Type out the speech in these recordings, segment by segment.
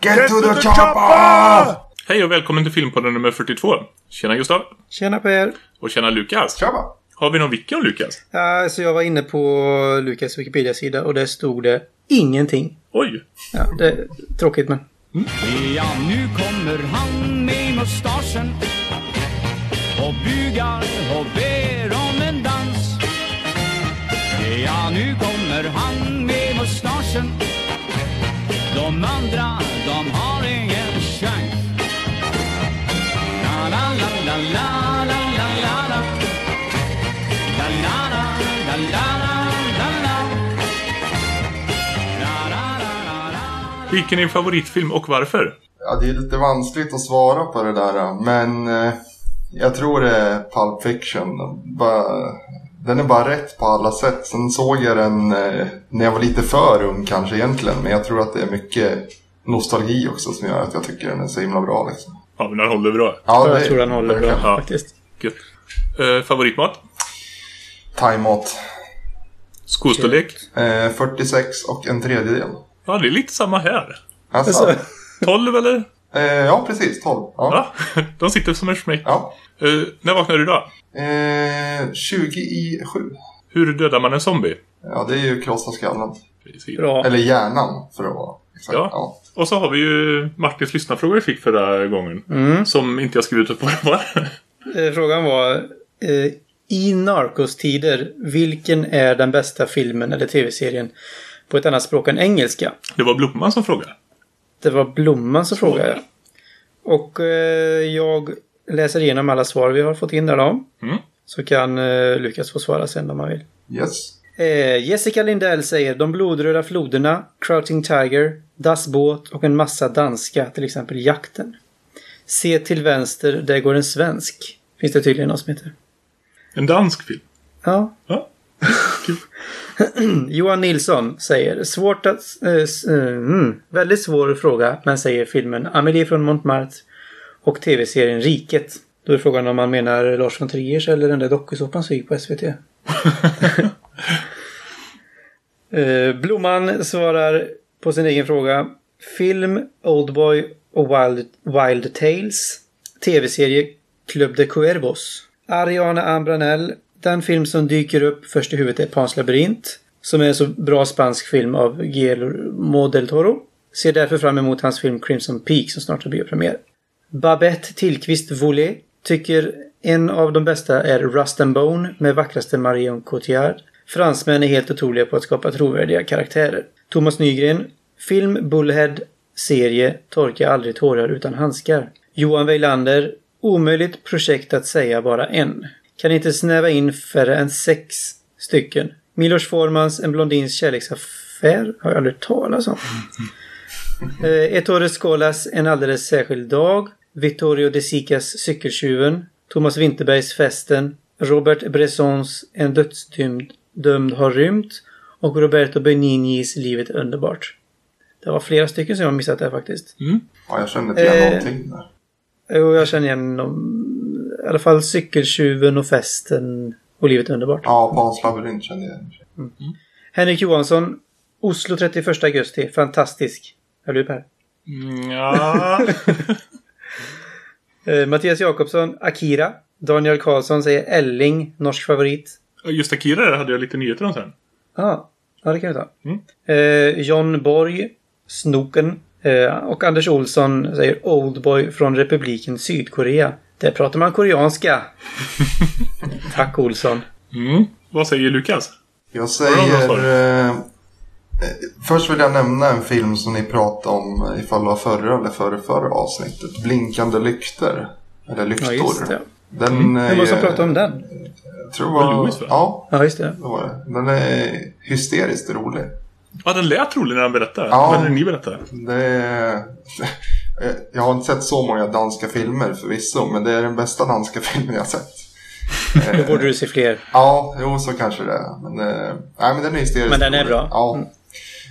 Get to the chopper! Hej och välkommen till Filmpodden nummer 42. Tjena Gustav. Tjena Per! Och tjena Lukas. Tjaba! Har vi någon wiki om Lukas? Ja, så jag var inne på Lukas Wikipedia-sida och där stod det ingenting. Oj. Ja, det är tråkigt men. Ja, nu kommer han med mustaschen och bugar och ber om en dans. Ja, nu kommer han med mustaschen. De andra, Vilken är din favoritfilm och varför? Ja, det är lite vanskligt att svara på det där. Men eh, jag tror det är Pulp Fiction. Bara, den är bara rätt på alla sätt. Sen såg jag den eh, när jag var lite för ung kanske egentligen. Men jag tror att det är mycket nostalgi också som gör att jag tycker den är så himla bra. Liksom. Ja, men den håller bra. Ja, jag det- tror den håller bra verkligen. Ja. faktiskt. Gött. Eh, favoritmat? Thaimat. Skostorlek? Eh, 46 och en tredjedel. Ja, det är lite samma här. Alltså, Alltså, 12 eller? eh, ja, precis. 12. Ja. Ja, de sitter som en smäck. ja. Eh, när vaknade du idag? Eh, 20 i 7. Hur dödar man en zombie? Ja, det är ju krossa skallen. Precis. bra. Eller hjärnan för att vara exakt. Ja. Ja. Och så har vi ju Martins lyssnarfråga vi fick förra gången. Mm. Som inte jag skrivit upp vad det var. Frågan var eh, i Narcos-tider, vilken är den bästa filmen eller tv-serien på ett annat språk än engelska? Det var Blomman som frågade. Det var Blomman som frågade. ja. Och eh, jag läser igenom alla svar vi har fått in där då. Mm. Så kan eh, Lukas få svara sen om han vill. Yes. Eh, Jessica Lindell säger De blodröda floderna, Crouching Tiger, Das Båt och en massa danska, till exempel Jakten. Se till vänster, där går en svensk. Finns det tydligen någon som heter. En dansk film. Ja. Ja. Johan Nilsson säger Svårt att... eh, mm, väldigt svår fråga, men säger filmen Amelie från Montmartre och tv-serien Riket. Då är frågan om man menar Lars von Triers eller den där dokusåpan som gick på SVT. Eh, Blomman svarar på sin egen fråga. Film, Oldboy och Wild, Wild Tales. Tv-serie Club de Cuervos. Ariana Ambranell. Den film som dyker upp först i huvudet är Pans labyrint. Som är en så bra spansk film av Guillermo del Toro. Ser därför fram emot hans film Crimson Peak som snart har biopremiär. Babette Tillqvist Volé tycker en av de bästa är Rust and Bone med vackraste Marion Cotillard. Fransmän är helt otroliga på att skapa trovärdiga karaktärer. Thomas Nygren. Film Bullhead. Serie Torka aldrig tårar utan handskar. Johan Weilander. Omöjligt projekt att säga bara en. Kan inte snäva in färre än sex stycken. Milos Formans En blondins kärleksaffär har jag aldrig talas om. Eh, Ettore Skolas En alldeles särskild dag. Vittorio De Sicas Cykeltjuven. Thomas Winterbergs Festen. Robert Bressons En dödsdömd dömd har rymt. Och Roberto Beninis Livet underbart. Det var flera stycken som jag missat där faktiskt. Ja, jag känner inte igen Eh. någonting där. Jo, jag känner igen dem. I alla fall Cykeltjuven och Festen och Livet är underbart. Ja, Pans labyrint känner jag igen. Henrik Johansson. Oslo 31 augusti. Fantastisk. Är du Per? Mm, ja. Eh, Mattias Jakobsson. Akira. Daniel Karlsson säger Elling. Norsk favorit. Just Akira hade jag lite nyheter om sen. Ah, ja, det kan vi ta. Mm. Eh, John Borg. Snoken. Eh, och Anders Olsson säger Oldboy från republiken Sydkorea. Där pratar man koreanska. Tack Olsson. Mm. Vad säger Lukas? Jag säger... Eh, först vill jag nämna en film som ni pratade om ifall det var förra eller förra, förra avsnittet. Blinkande lyktor. Eller lyktor. Ja, just det. Den Mm. är Vem var det som ju- pratade om den? Jag tror det Var. Louis, va? Ja, Ja, just det. det var det. Den är hysteriskt rolig. Ja, den lät rolig när han berättade. Ja. Vad är det ni berättade? Det är... Jag har inte sett så många danska filmer förvisso, men det är den bästa danska filmen jag har sett. Då borde du se fler. Ja, jo så kanske det är. Men, eh, nej, men den är hysteriskt Men den är bra. Ja.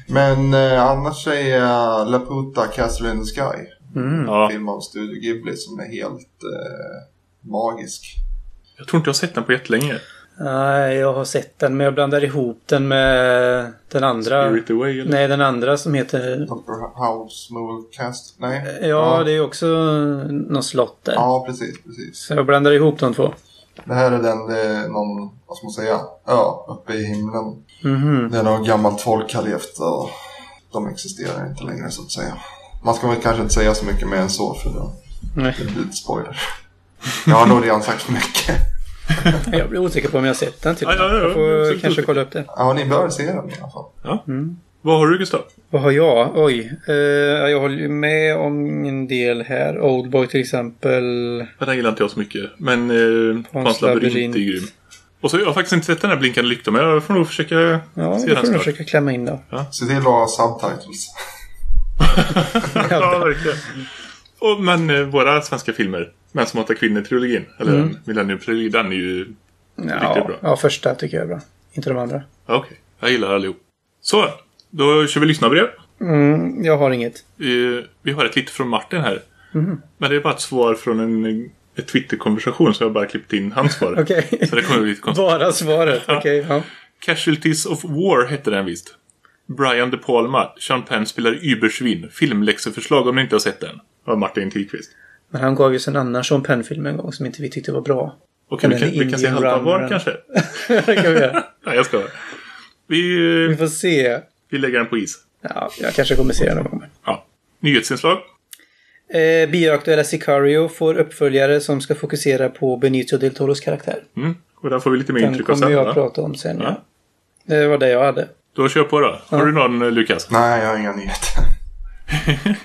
Men eh, annars säger jag La Puta Castle in the Sky. Mm. Ja. Film av Studio Ghibli som är helt eh, magisk. Jag tror inte jag har sett den på jättelänge. Nej, jag har sett den men jag blandar ihop den med den andra. Spirit Away eller? Nej, den andra som heter... Dr. House Movie Cast? Nej? Ja, det är också någon slott där. Ja, precis, precis. Så jag blandar ihop de två. Det här är den, det är någon, vad ska man säga, ö uppe i himlen. Mhm. Det är något gammalt folk har levt och de existerar inte längre så att säga. Man ska väl kanske inte säga så mycket mer än så för då Nej. det blir lite spoiler. Jag har nog redan sagt för mycket. Jag blir osäker på om jag har sett den till. Ja, ja, ja, Jag får kanske kolla upp det. Ja, ni bör se den i alla fall. Vad har du Gustav? Vad har jag? Oj. Eh, jag håller ju med om en del här. Oldboy till exempel. Ja, Den gillar inte jag så mycket. Men eh, Hans labyrint är grym. Och så jag har faktiskt inte sett den här blinkande lyktan men jag får nog försöka Ja, se den snart. försöka klämma in då. Se till att ha subtitles. ja, verkligen. Och, men eh, våra svenska filmer, Män som hatar kvinnor-trilogin, eller Mm. Millennium-trilogin, den är ju... Ja, Riktigt bra. ja, första tycker jag är bra. Inte de andra. Okej, jag gillar allihop. Så, då kör vi lyssnarbrev. Mm, jag har inget. Vi har ett lite från Martin här. Mhm. Men det är bara ett svar från en ett Twitter-konversation så jag har bara klippt in hans svar. Okej. Så det kommer bli lite konstigt. Bara svaret. Okej, ja. Casualties of War hette den visst. Brian De Palma, Sean Penn spelar Übersvin. Filmläxeförslag om ni inte har sett den. Av Martin Tillqvist. Men han gav ju en annan Sean Penn-film en gång som inte vi tyckte var bra. Okej, vi Den kan, vi kan se halva var kanske. det kan vi göra. Nej, jag ska. Vi, Vi får se. vi lägger den på is. Ja, jag kanske kommer se den någon gång. Ja. Nyhetsinslag. Eh, bioaktuella Sicario får uppföljare som ska fokusera på Benicio del Toros karaktär. Mm. Och där får vi lite mer Den intryck av kommer sen. jag va? prata om sen. Ja. Ja. Det var det jag hade. Då kör på då. Har du någon eh, Lukas? Nej, jag har inga nyheter.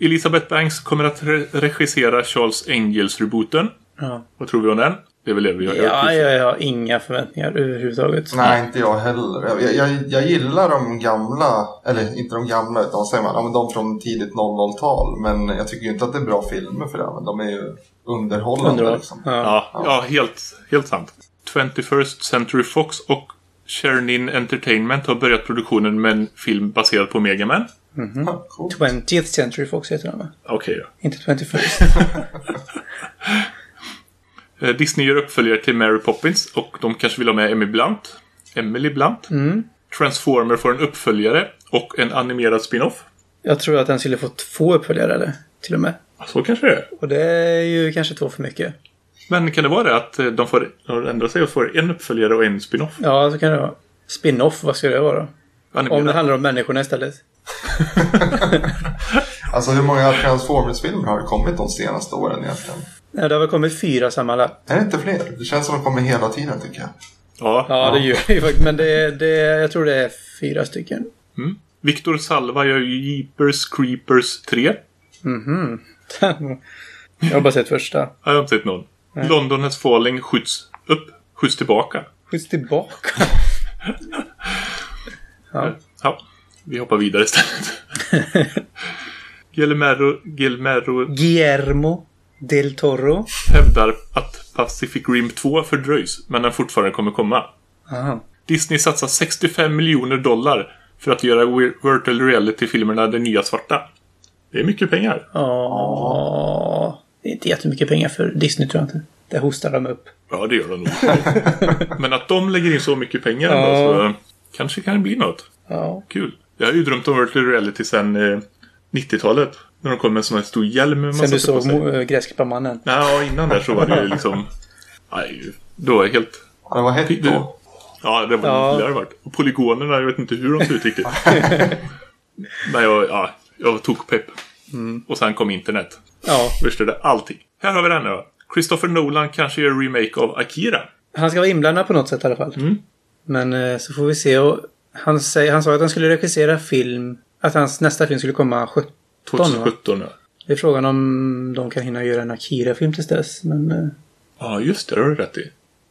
Elisabeth Banks kommer att re- regissera Charles Angels-rebooten. Ja, Vad tror vi om den? Det är väl det vi har ja, jag, jag har inga förväntningar överhuvudtaget. Nej, inte jag heller. Jag, jag, jag gillar de gamla, eller inte de gamla utan säger man, ja, men de från tidigt 00-tal. Men jag tycker ju inte att det är bra filmer för det. Men de är ju underhållande Underhåll. liksom. Ja. Ja, ja helt, helt sant. 21st Century Fox och Chernin Entertainment har börjat produktionen med en film baserad på Mega Man. Ja, cool. 20th Century Fox heter den va? Okej då. Inte 21st. Eh, Disney gör uppföljare till Mary Poppins och de kanske vill ha med Emily Blunt. Emily Blunt. Transformer får en uppföljare och en animerad spin-off. jag tror att den skulle få två uppföljare eller? Till och med. Så kanske det är. Och det är ju kanske två för mycket. Men kan det vara det att eh, de får ändra sig och får en uppföljare och en spin-off? Ja, så kan det vara. Spin-off, vad ska det vara då? Om det Animerad. handlar om människorna istället. Alltså hur många Transformers-filmer har det kommit de senaste åren egentligen? Nej, det har väl kommit fyra sammanlagt. Är det inte fler? Det känns som de kommer hela tiden tycker jag. Ja. Ja, det gör det ju faktiskt. Men det, det, jag tror det är fyra stycken. Viktor Salva gör ju Jeepers Creepers 3. Mhm. jag har bara sett första. Jag har inte sett någon. London has falling skjuts upp. Skjuts tillbaka. Skjuts tillbaka. ja. Ja, vi hoppar vidare istället. Guillermo, Guillermo Guillermo del Toro. hävdar att Pacific Rim 2 fördröjs, men den fortfarande kommer komma. Aha. Disney satsar 65 miljoner dollar för att göra vir- virtual reality-filmerna Det nya svarta. Det är mycket pengar. Ja, det är inte jättemycket pengar för Disney tror jag inte. Det hostar de upp. Ja, det gör de nog. men att de lägger in så mycket pengar Ja. så kanske kan det bli något. Ja. Kul. Jag har ju drömt om virtual reality sedan eh, 90-talet. När de kom med en sån här stor hjälm med Sen du såg äh, Gräsklipparmannen. Nej, innan där så var det ju liksom... Nej, då var helt... Ja, det var hett då. Ja, det var Ja. ja. det varit. Och polygonerna, jag vet inte hur de ser ut riktigt. Men jag, ja, jag tog pepp. Och sen kom internet. Ja. Förstörde allting. Här har vi den då. Christopher Nolan kanske gör remake av Akira. Han ska vara inblandad på något sätt i alla fall. Mm. Men eh, så får vi se. Och han, säger, han sa att han skulle regissera film. Att hans nästa film skulle komma 17. va? 2017 ja. Det är frågan om de kan hinna göra en Akira-film tills dess. Men eh, Ja, just det. Det har du rätt i.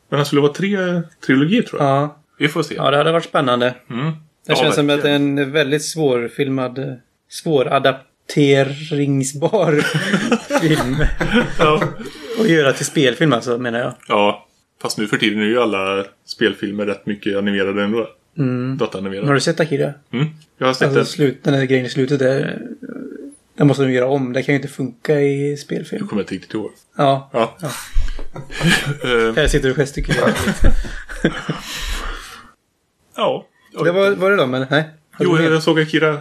Men det skulle vara tre trilogier tror jag. ja. Vi får se. ja, det hade varit spännande. Mm. Det Ja, känns som att det är verkligen. en väldigt svårfilmad, eh, svåradapteringsbar film. Ja. att göra till spelfilm alltså, menar jag. ja. Fast nu för tiden är ju alla spelfilmer rätt mycket animerade ändå. Mm. Dataanimerade. Har du sett Akira? Mm. Jag har sett Alltså den. slut, den här grejen i slutet där. Den måste de göra om. Det kan ju inte funka i Du spelfilm. kommer inte riktigt ihåg. Ja. Ja. Eh, Här sitter du och gestikulerar. ja. det var, var det de eller? Nej? Jo, du jag såg Akira.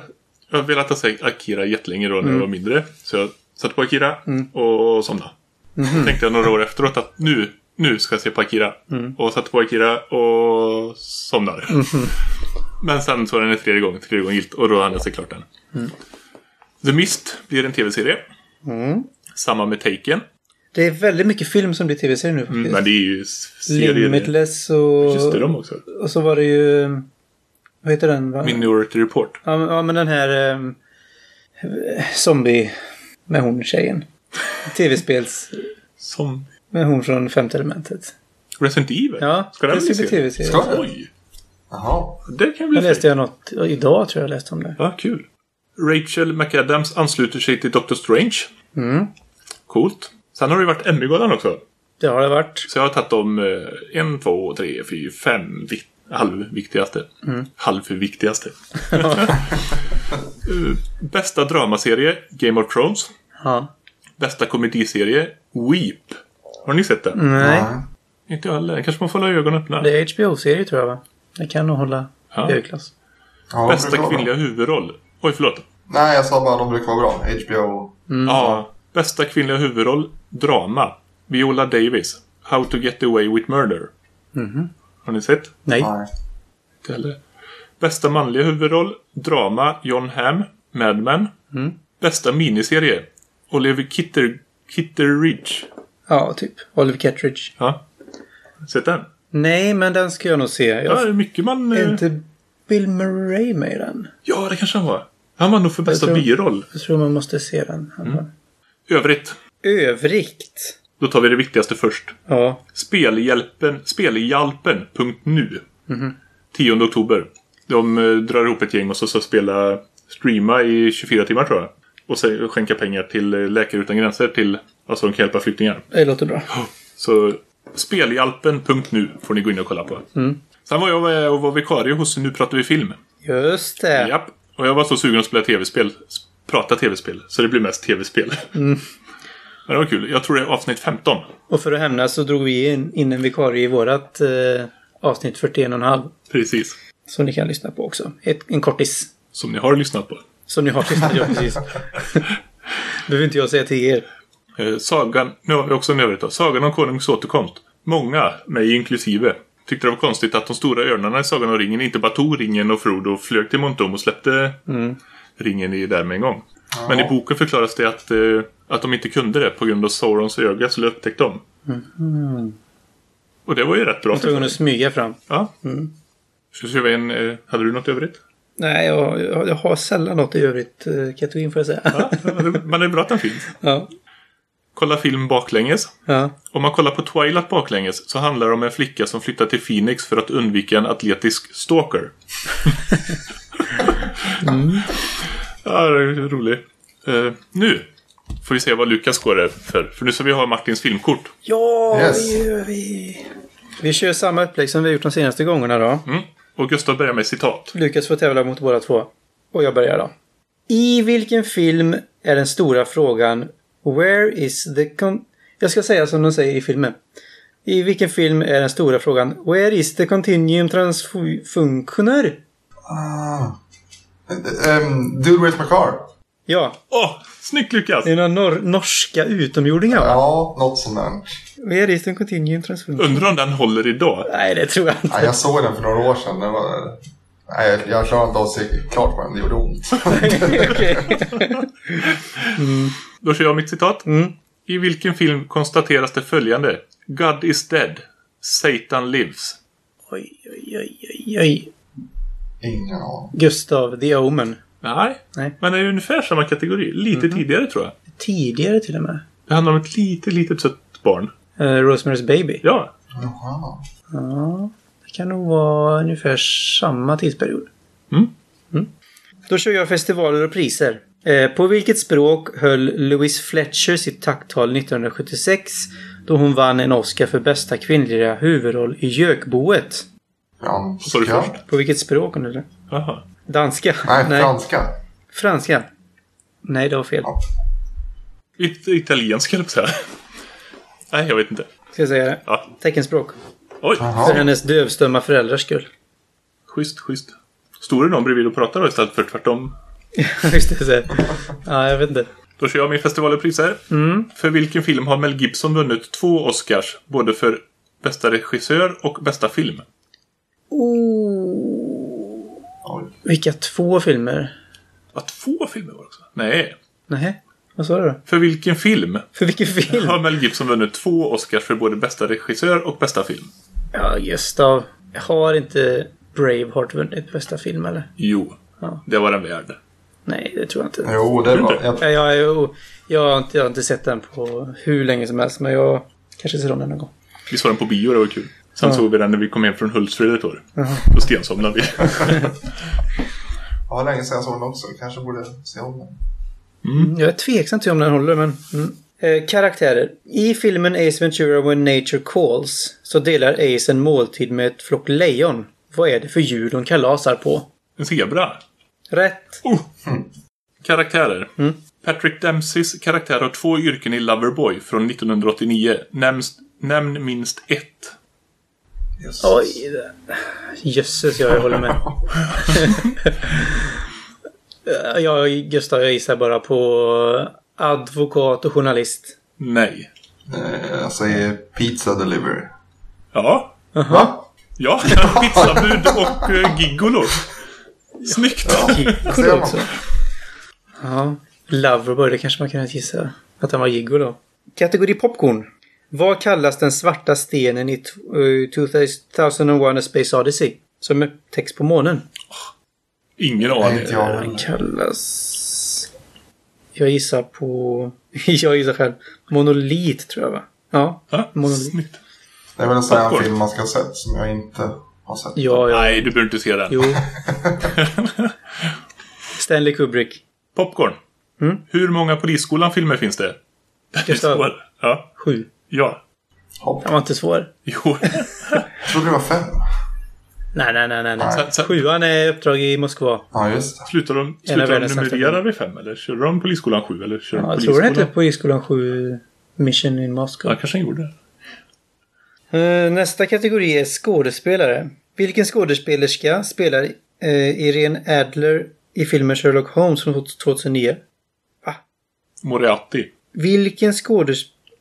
Jag har velat ha sett Akira jättelänge då när Mm. jag var mindre. Så jag satte på Akira och somnade. Mhm. Tänkte jag några år efteråt att nu, nu ska jag se på Akira. Mm. Och satte på Akira och somnade. Mhm. Men sen så var den en tredje gång, tredje gång gilt och då hann jag se klart den. Mm. The Mist blir en tv-serie. Samma med Taken. Det är väldigt mycket film som blir tv-serier nu faktiskt. Mm, men det är ju serier. Limitless och... Just det, de också. Och så var det ju... Vad heter den? Va? Minority Report. Ja, men, ja, men den här... Um, zombie... Med hon tjejen. Tv-spels... Som Med hon från femte elementet. Resident Evil. Ja, Ska det ska bli bli serie? tv-serie. Ska det? Oj! Jaha. Det kan bli Jag läste jag något... Idag tror jag jag läste om det. Ja, kul. Rachel McAdams ansluter sig till Doctor Strange. Mm. Coolt. Sen har det ju varit Emmy-galan också. Det har det varit. Så jag har tagit de eh, en, två, tre, fyra, fem vik- halvviktigaste. Mm. Halvviktigaste. Eh, Bästa dramaserie, Game of Thrones. Ja. Bästa komediserie, Weep. Har ni sett den? Nej. Inte jag heller. Kanske man får hålla ögonen öppna. Det är HBO-serie tror jag va? Det kan nog hålla Ja. högklass. Ja, Bästa kvinnliga bra. huvudroll. Oj, förlåt. Nej, jag sa bara de brukar vara bra. HBO. Ja. Bästa kvinnliga huvudroll, drama. Viola Davis. How to get away with murder. Har ni sett? Nej. Nej. Inte heller. Bästa manliga huvudroll, drama, John Hamm, Mad Men. Bästa miniserie, Oliver Kitter, Kitteridge. Ja, typ. Oliver Kettridge. Ja. Sett den? Nej, men den ska jag nog se. Ja, Jag det är mycket man... är eh, inte Bill Murray med i den? Ja, det kanske han var. Han var nog för bästa tror- biroll. Jag tror man måste se den. Övrigt, Övrigt. då tar vi det viktigaste först. Ja. Spelhjälpen, Spelhjälpen.nu. 10 oktober. De eh, drar ihop ett gäng och så ska spela, streama i 24 timmar tror jag. Och skänka pengar till eh, Läkare Utan Gränser till, alltså de kan hjälpa flyktingar. Det låter bra. Så spelhjälpen.nu får ni gå in och kolla på. Sen var jag med och var vikarie hos Nu pratar vi film. Just det. Japp. Och jag var så sugen att spela tv-spel. Prata tv-spel. Så det blir mest tv-spel. Men det var kul. Jag tror det är avsnitt 15. Och för att hämnas så drog vi in, in en vikarie i vårat eh, avsnitt 41,5. Precis. Som ni kan lyssna på också. Ett, en kortis. Som ni har lyssnat på. Som ni har lyssnat på precis. Behöver inte jag säga till er. Eh, sagan, nu har vi också en övrigt då. Sagan om konungens återkomst. Många, mig inklusive, tyckte det var konstigt att de stora örnarna i Sagan om ringen inte bara tog ringen och Frodo flög till Montum och släppte ringen i där med en gång. Men i boken förklaras det att, eh, att de inte kunde det på grund av Saurons öga skulle upptäckt dem. Och det var ju rätt bra. Jag var tvungen att smyga fram. Ja. Ska vi en, eh, hade du något övrigt? Nej, jag, jag, jag har sällan något i övrigt. Eh, får jag säga. Ja, men det är bra att den finns. ja. Kolla film baklänges. ja. Om man kollar på Twilight baklänges så handlar det om en flicka som flyttar till Phoenix för att undvika en atletisk stalker. Ja, det är roligt. Eh, nu får vi se vad Lukas går är för. För nu ska vi ha Martins filmkort. Ja, Yes. det gör vi. Vi kör samma upplägg som vi gjort de senaste gångerna då. Mm. Och Gustav börjar med citat. Lukas får tävla mot båda två. Och jag börjar då. I vilken film är den stora frågan Where is the con... Jag ska säga som de säger i filmen. I vilken film är den stora frågan Where is the continuum transfunctioner? Ah. Um, Dude, where's my car? Ja, Åh, snyggt Lukas! det är några nor norska utomjordingar va? Ja, något sånt där. Where is the continuum transfunctioner? Undrar om den håller idag. Nej, det tror jag inte. Nej, jag såg den för några år sedan. Den var... Nej, jag klarar inte av att se klart på den. Det gjorde ont. Okej. Då kör jag mitt citat. Mm. I vilken film konstateras det följande? God is dead. Satan lives. Oj, oj, oj, oj, oj. Ingen aning. Gustav, The Omen. Nej, Nej. men det är ungefär samma kategori. Lite tidigare tror jag. Tidigare till och med. Det handlar om ett litet, litet sött barn. Uh, Rosemary's Baby. Ja, Jaha. Ja, det kan nog vara ungefär samma tidsperiod. Mm. Då kör jag festivaler och priser. Eh, på vilket språk höll Louise Fletcher sitt tacktal 1976 då hon vann en Oscar för bästa kvinnliga huvudroll i? Franska? Vad sa du först? På vilket språk hon höll det? Jaha. Danska? Nej, franska. Franska? Nej, det var fel. Ja. It- italienska, höll jag. Nej, jag vet inte. ska jag säga. Ja. Teckenspråk. Oj, För hennes dövstumma föräldrars skull. schysst, schysst. Står det någon bredvid och pratar då istället för tvärtom? Just det. Ja, jag vet inte. Då kör jag min festivalpriser. Mm. För vilken film har Mel Gibson vunnit två Oscars? Både för bästa regissör och bästa film. Oh. Vilka två filmer? Ja, två filmer var det också. Nej. Nej, vad sa du då? För vilken film För vilken film? har Mel Gibson vunnit två Oscars för både bästa regissör och bästa film? Ja, Gustav. Har inte Braveheart vunnit bästa film eller? Jo, Ja. det var den värd. Nej, det tror jag inte. Jo, det var... Jag, Ja, jag, jag, jag, har inte, jag har inte sett den på hur länge som helst, men jag kanske ser om den någon gång. Vi såg den på bio, det var kul. Sen Ja. såg vi den när vi kom hem från Hultsfred ett år. Då stensomnade vi. ja, länge sedan jag såg den också. Kanske borde se om den. Mm, Jag är tveksam till om den håller, men... Mm. Eh, karaktärer. I filmen Ace Ventura When Nature Calls så delar Ace en måltid med ett flock lejon. Vad är det för djur de kalasar på? En zebra. Rätt. Oh. Karaktärer. Mm. Patrick Dempseys karaktär har två yrken i Loverboy från 1989. Nämns, nämn minst ett. Yes. Oj. Jösses, jag håller med. Eh, jag, Gustav, jag gissar bara på advokat och journalist. Nej. Eh, Jag säger pizza delivery. Ja. Va? Ja, pizzabud och uh, gigolo. Snyggt! Man? också. Ja. Loverboy, det kanske man kan gissa att han var gigolo. Kategori popcorn. Vad kallas den svarta stenen i t- eh, 2001 A Space Odyssey? Som upptäcks på månen. Ingen aning. inte jag. Den kallas... Jag gissar på... jag gissar själv. Monolit tror jag va? Ja. Ja, Monolit. snyggt. Det är väl en sån här film man ska ha sett som jag inte har sett. Ja, ja. Nej, du behöver inte se den. Jo. Stanley Kubrick. Popcorn. Mm. Hur många Polisskolan-filmer finns det? Det är Gustav. svår. Ja. Sju. Ja. Hopp. Den var inte svår. Jo. Jag trodde det var fem. Nej, nej, nej, nej. nej. Sen- Sjuan är uppdrag i Moskva. Ja, just det. Slutar de, slutar de numrera vid fem? Eller kör de Polisskolan 7? Eller kör de Ja, jag tror det Polisskolan? hette Polisskolan 7 Mission in Moscow. Ja, kanske de gjorde. Eh, Nästa kategori är skådespelare. Vilken skådespelerska spelar uh, Irene Adler i filmen Sherlock Holmes från 2009? Moriarty. Vilken skådes...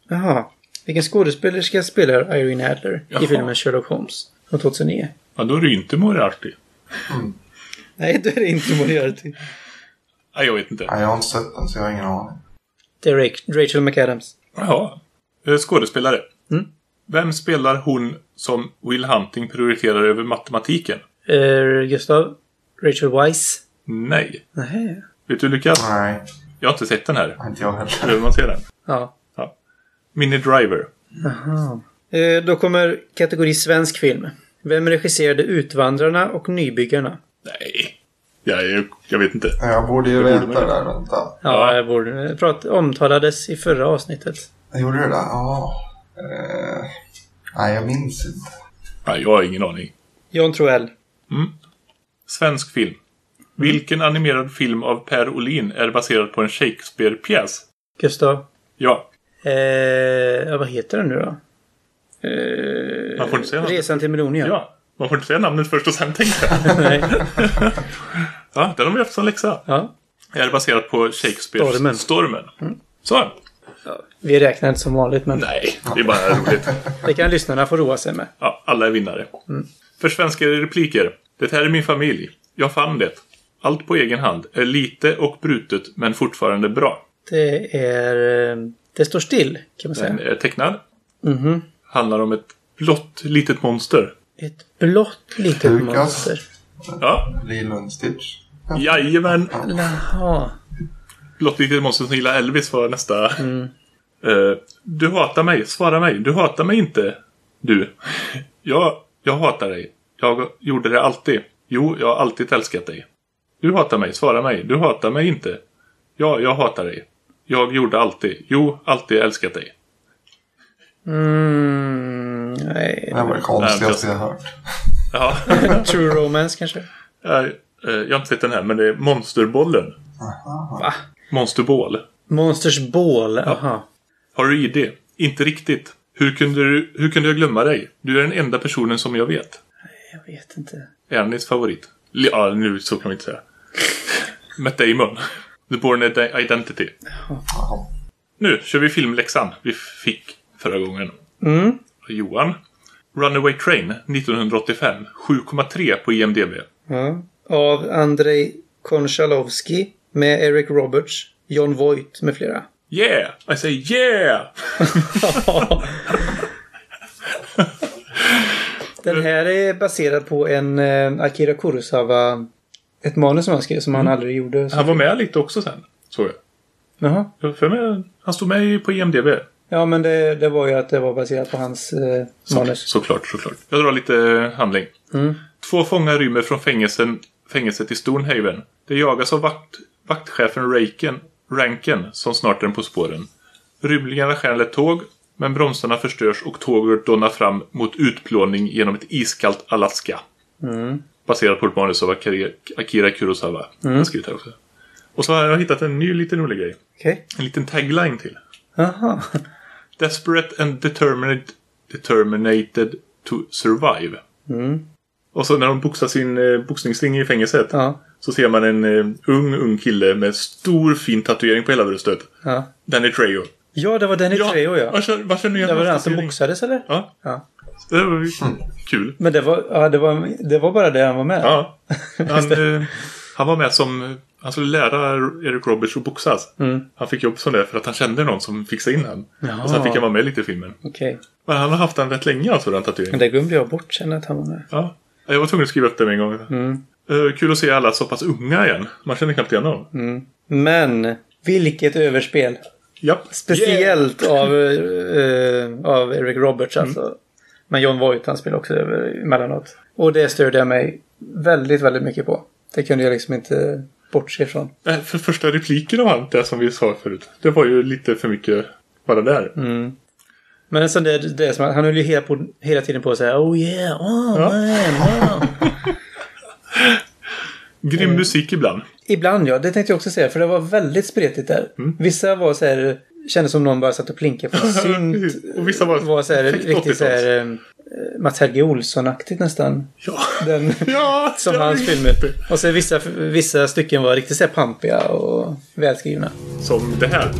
Jaha. Vilken skådespelerska spelar Irene Adler Jaha. i filmen Sherlock Holmes från 2009? Ja, då är det inte Moriarty. Nej, det är det inte Moriarty. Nej, jag vet inte. Nej, jag har inte sett den så jag har ingen aning. Det är Ra- Rachel McAdams. Jaha. Eh, Skådespelare. Mm. Vem spelar hon som Will Hunting prioriterar över matematiken? Uh, Gustav? Rachel Weisz? Nej. Nej. Vet du Lukas? Nej, Jag har inte sett den här. inte jag heller. Behöver man se den? Ja. Ja. Minnie Driver. Aha. Eh, Då kommer kategori svensk film. Vem regisserade Utvandrarna och Nybyggarna? Nej. Jag, jag, jag vet inte. Jag borde ju Det borde veta ju. där. Vänta. Ja, Ja. jag borde... Prat, omtalades i förra avsnittet. Jag gjorde det där? Ja. Eh, nej, jag minns inte. Nej, jag har ingen aning. John Troell. Svensk film. Vilken animerad film av Per Olin är baserad på en Shakespeare-pjäs? Gustav. Ja. Eh, vad heter den nu då? Eh, Man får inte säga något. Resan till Melonia. Ja. Man får inte säga namnet först och sen tänka. Nej. Ja, den har vi haft som läxa. Ja. Är baserat på Shakespeares Stormen. Stormen. Så. Vi räknar inte som vanligt, men Nej, det är bara roligt. det kan lyssnarna få roa sig med. Ja, alla är vinnare. För svenska repliker. Det här är min familj. Jag fann det. Allt på egen hand. Är lite och brutet, men fortfarande bra. Det är... eh, Det står still, kan man säga. Den är tecknad. Mhm. Handlar om ett blått litet monster. Ett blått litet Lukas. monster. Ja, Lilo Stitch. jajamän. Jaha. Blått litet monster som gillar Elvis var nästa. Eh, du hatar mig. Svara mig. Du hatar mig inte. Du. Ja, jag hatar dig. Jag gjorde det alltid. Jo, jag har alltid älskat dig. Du hatar mig. Svara mig. Du hatar mig inte. Ja, jag hatar dig. Jag gjorde alltid. Jo, alltid älskat dig. Mm, nej. Det var det konstigaste jag hört. Ja, True Romance kanske? jag, eh, jag har inte sett den här, men det är Monsterbollen. Va? Monsterball. Monsters Ball? Jaha. Har du ID? Inte riktigt. Hur kunde, du, hur kunde jag glömma dig? Du är den enda personen som jag vet. Jag vet inte. Ernies favorit. Ja, nu så kan vi inte säga. Matt Damon. The Born Id- Identity. Jaha. Nu kör vi filmläxan vi fick förra gången. Mm. Johan. Runaway Train 1985. 7,3 på IMDB. Ja. Av Andrei Konchalovsky med Eric Roberts, John Voight med flera. Yeah! I say yeah! Den här är baserad på en eh, Akira Kurosawa... Ett manus som han skrev som han aldrig gjorde. Han var med lite också sen. Såg jag. Jaha. jag. För mig, han stod med på IMDB. Ja, men det, det var ju att det var baserat på hans eh, Så, manus. såklart, såklart. Jag drar lite handling. Mm. Två fångar rymmer från fängelsen, fängelset i Stonehaven. Det jagas av vakt, vaktchefen Raken, Ranken som snart är på spåren. Rymlingarna stjäl ett tåg, men bromsarna förstörs och tåget donar fram mot utplåning genom ett iskallt Alaska. Mm. Baserat på ett manus av Akira, Kurosawa. Har skrivit här också. Och så har jag hittat en ny liten rolig grej. Okej. En liten tagline till. Jaha. Desperate and determined, determinated to survive. Mm. Och så när de boxar sin eh, boxningsring i fängelset Ja. Så ser man en eh, ung, ung kille med stor fin tatuering på hela bröstet. Ja. Danny Trejo. Ja, det var Danny Trejo ja. Var känner, var känner ni Det var den som boxades eller? Ja, Ja. det var ju kul. Men det var, ja, det var, det var bara det han var med? Ja. Han, eh, han var med som... Han skulle lära Eric Roberts att boxas. Mm. Han fick jobb som det för att han kände någon som fixade in honom. Jaha. Och sen fick han vara med lite i filmen. Okej. Men han har haft den rätt länge alltså, den Men tatueringen. det glömde jag bort sen att han var med. Ja. Jag var tvungen att skriva upp det med en gång. Mm. Eh, kul att se alla så pass unga igen. Man känner knappt igen dem. Mm. Men, vilket överspel. Ja. Speciellt av, eh, av Eric Roberts alltså. Men John Voight han spelar också över emellanåt. Och det störde jag mig väldigt, väldigt mycket på. Det kunde jag liksom inte bortse ifrån. Eh, För första repliken av allt det som vi sa förut. Det var ju lite för mycket bara där. Mm. Men sen det, det är som han höll ju hela, på, hela tiden på att säga Oh yeah, oh Ja. man, wow. Grym musik ibland. Ibland ja, det tänkte jag också säga. För det var väldigt spretigt där. Vissa var så här, kändes som någon bara satt och plinkade på en synt. Och vissa var var så här, riktigt så 80-tals. här, eh, Mats Helge Olsson-aktigt nästan. Ja. Den, Ja, som hans filmer. Och så vissa, vissa stycken var riktigt så här pampiga och välskrivna. Som det här.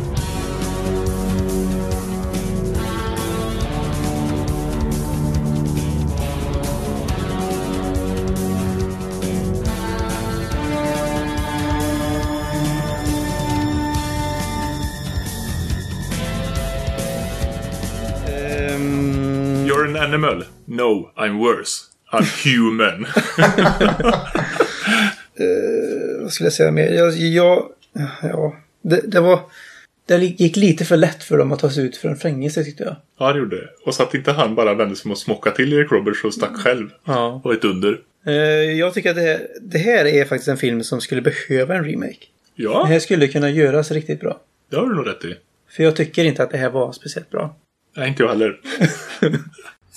Animal. No, I'm worse. I'm human. vad skulle jag säga mer? Jag, jag, ja, det, det var... Det gick lite för lätt för dem att ta sig ut från fängelse tyckte jag. ja, det gjorde det. Och så att inte han bara vände sig om och smockade till Eric Roberts och stack själv. Ja. Och ett under. Eh, jag tycker att det här, det här är faktiskt en film som skulle behöva en remake. Det Ja, här skulle kunna göras riktigt bra. det har du nog rätt i. För jag tycker inte att det här var speciellt bra. Nej, inte jag heller.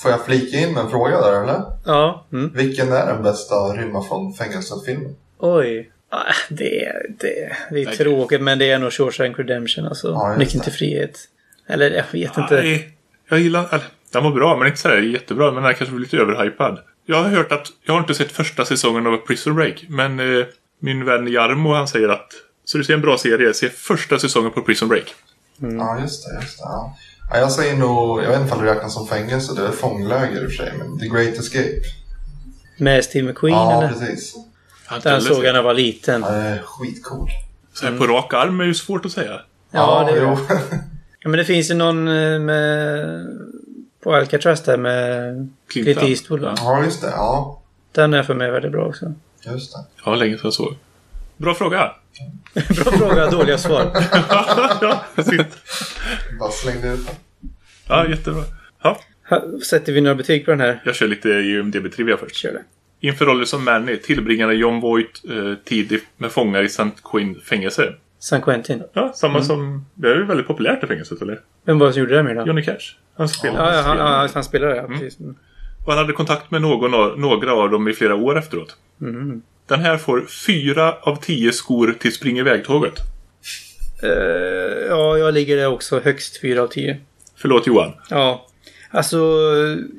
Får jag flika in med en fråga där eller? Ja. Mm. Vilken är den bästa rymma från fängelset-filmen? Oj. Ah, det, är- det, det är tråkigt men det är nog Shawshank Redemption alltså. Ja, Nyckeln till frihet. Eller jag vet inte. Nej, jag gillar... Eller, den var bra, men inte sådär jättebra. Men den kanske var lite överhypad. Jag har hört att... Jag har inte sett första säsongen av Prison Break. Men eh, min vän Jarmo, han säger att... Så du ser en bra serie, se första säsongen på Prison Break. Ja, just det. Just det ja. Ja, jag säger nog, jag vet inte om det räknas som fängelse, det är fångläger i och för sig, men The Great Escape. Med Steve McQueen Ja, eller? precis. Har inte Den såg jag när jag var liten. Ja, det är skitcool. Så här på rak arm är ju svårt att säga. Ja, det är jo. Ja, men det finns ju någon eh, med... På Alcatraz där med Clint Clint Eastwood. Eastwood va? ja, just det. Ja, Den är för mig väldigt bra också. just det. Ja, länge sedan jag såg. Bra fråga. Bra fråga, dåliga svar. ja. Bara slängde ut. Ja, jättebra. Ja, Sätter vi några betyg på den här? jag kör lite IMDB-trivia först. Kör det. Inför rollen som Manny tillbringade John Voight eh, tid med fångar i St. Quinn fängelse. San Quentin. Ja, samma som... Det är ju väldigt populärt i fängelset, eller? Vem var det som gjorde det mer då? Johnny Cash. Han spelar. Ja, han, spelar. ja, han spelar det. Ja, precis. Mm. Och han hade kontakt med någon av, några av dem i flera år efteråt. Mm. Den här får fyra av tio skor till spring iväg-tåget. Eh, ja, jag ligger där också högst 4 av 10. Förlåt Johan. Ja. Alltså,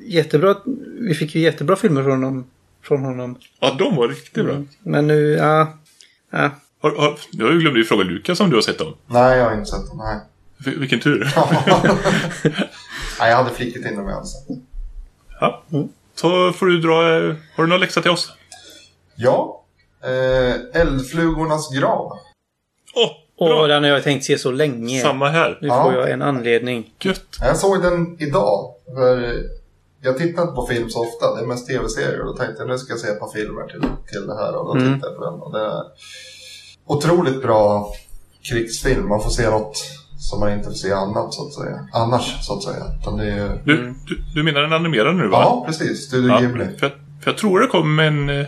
jättebra. Vi fick ju jättebra filmer från honom. Från honom. Ja, de var riktigt bra. Men nu, ja. ja. Har, har, jag har ju glömt att fråga Lukas om du har sett dem. Nej, jag har inte sett den. Nej. Vil- Vilken tur. Nej, jag hade flickat in dem i alltså. Ja. Så får du dra... Har du någon läxa till oss? Ja. Eh, Eldflugornas grav. Åh, Och bra! den har jag tänkt se så länge. Samma här. Nu Ja. får jag en anledning. Gött. Jag såg den idag. För jag tittar inte på film så ofta. Det är mest tv-serier. Och då tänkte jag nu ska jag se ett par filmer till, till det här. Och då Mm. tittade jag på den. Och det är otroligt bra krigsfilm. Man får se något som man inte får se annat så att säga. Annars så att säga. Utan det är ju... Du, du, du menar den animerade nu va? Ja, precis. Studio Ja, Ghibli. för, jag, för jag tror det kom en eh,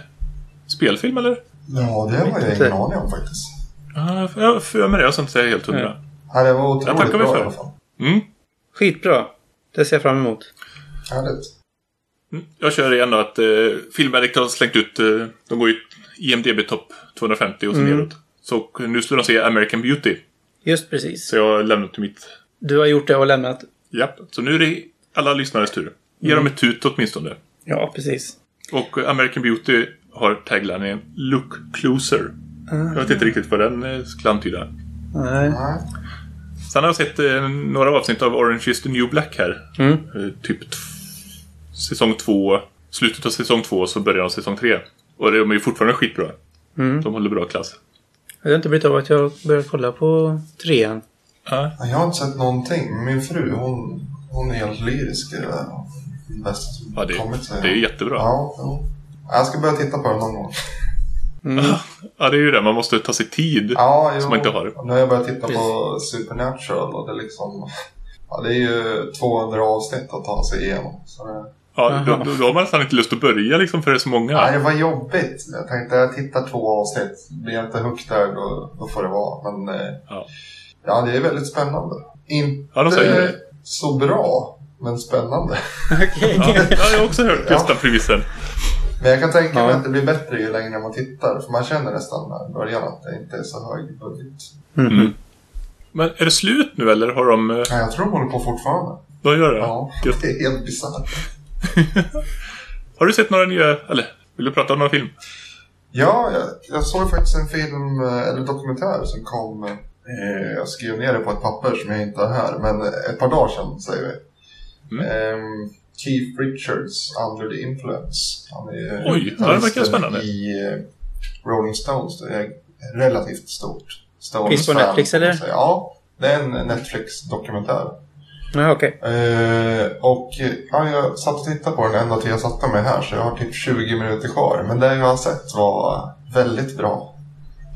spelfilm eller? Ja, det har jag inte. ingen aning om faktiskt. Ja, för jag för mig det. Jag ska inte säga helt hundra. Ja, det var otroligt bra i för. alla fall. Mm. Skitbra. Det ser jag fram emot. Härligt. Mm. Jag kör igen då att eh, Filmaddict har slängt ut, eh, de går ju IMDB topp 250 och så Mm. neråt. Så nu ska de se American Beauty. Just precis. Så jag har lämnat till mitt... Du har gjort det och lämnat. Japp. Så nu är det alla lyssnares tur. Ge Mm. dem ett tut åtminstone. Ja, precis. Och eh, American Beauty har taglinen Look Closer. Jag vet inte riktigt vad den eh, skulle antyda. Nej. Sen har jag sett eh, några avsnitt av Orange is the New Black här. Mm. Eh, typ säsong två, slutet av säsong två så början av säsong tre. Och de är ju fortfarande skitbra. Mm. De håller bra klass. Jag har inte blivit av att jag börjat kolla på trean. Ja. Jag har inte sett någonting. Min fru, hon, hon är helt lyrisk. i Det där. bäst Ja, det, kommit det är jättebra. Ja, jo. Jag ska börja titta på den någon gång. Mm. Ja, det är ju det. Man måste ta sig tid. Ja, jo. Som man inte har. Nu har jag börjat titta på Supernatural och det är liksom... Ja, det är ju 200 avsnitt att ta sig igenom. Så det... Ja, då, då, då har man nästan inte lust att börja liksom för det är så många. Nej, det var jobbigt. Jag tänkte jag tittar två avsnitt. Blir jag inte hooked där då, då får det vara. Men eh, Ja. ja, det är väldigt spännande. Inte Ja, så bra, men spännande. Ja, ja, jag har också hört just den premissen. Men jag kan tänka mig Ja. att det blir bättre ju längre man tittar. För man känner nästan i början att det inte är så hög budget. Mhm. Men är det slut nu eller har de... eh, Men jag tror de håller på fortfarande. De gör det? Ja, Gött. det är helt bisarrt. Har du sett några nya... Eller, vill du prata om någon film? Ja, jag, jag såg faktiskt en film, eh, eller dokumentär som kom. Eh, jag skrev ner det på ett papper som jag inte har här, men ett par dagar sedan säger vi. Mm. Ehm, Keith Richards, Under the Influence. Han är Oj, ja, det verkar spännande. I eh, Rolling Stones, det är relativt stort. Stones Finns på Netflix, eller? Ja, det är en Netflix-dokumentär. Ja, okej. Eh, och eh, ja, jag satt och tittade på den ända till jag satte mig här så jag har typ 20 minuter kvar. Men det jag har sett var väldigt bra.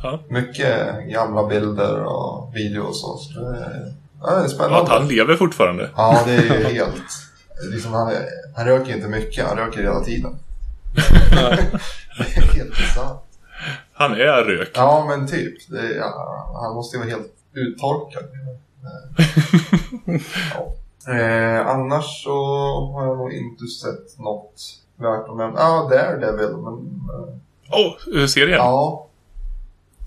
Ja. Mycket gamla bilder och videos och så. Det, ja, det är Ja, spännande. att han lever fortfarande. Ja, det är ju helt... Liksom han, han röker inte mycket, han röker hela tiden. det är helt bisarrt. Han är rök. Ja, men typ. Det, ja, han måste ju vara helt uttorkad. ja. eh, annars så har jag nog inte sett något värt att nämna. Ja, Daredevil, men... Eh, Åh, oh, serien. ja,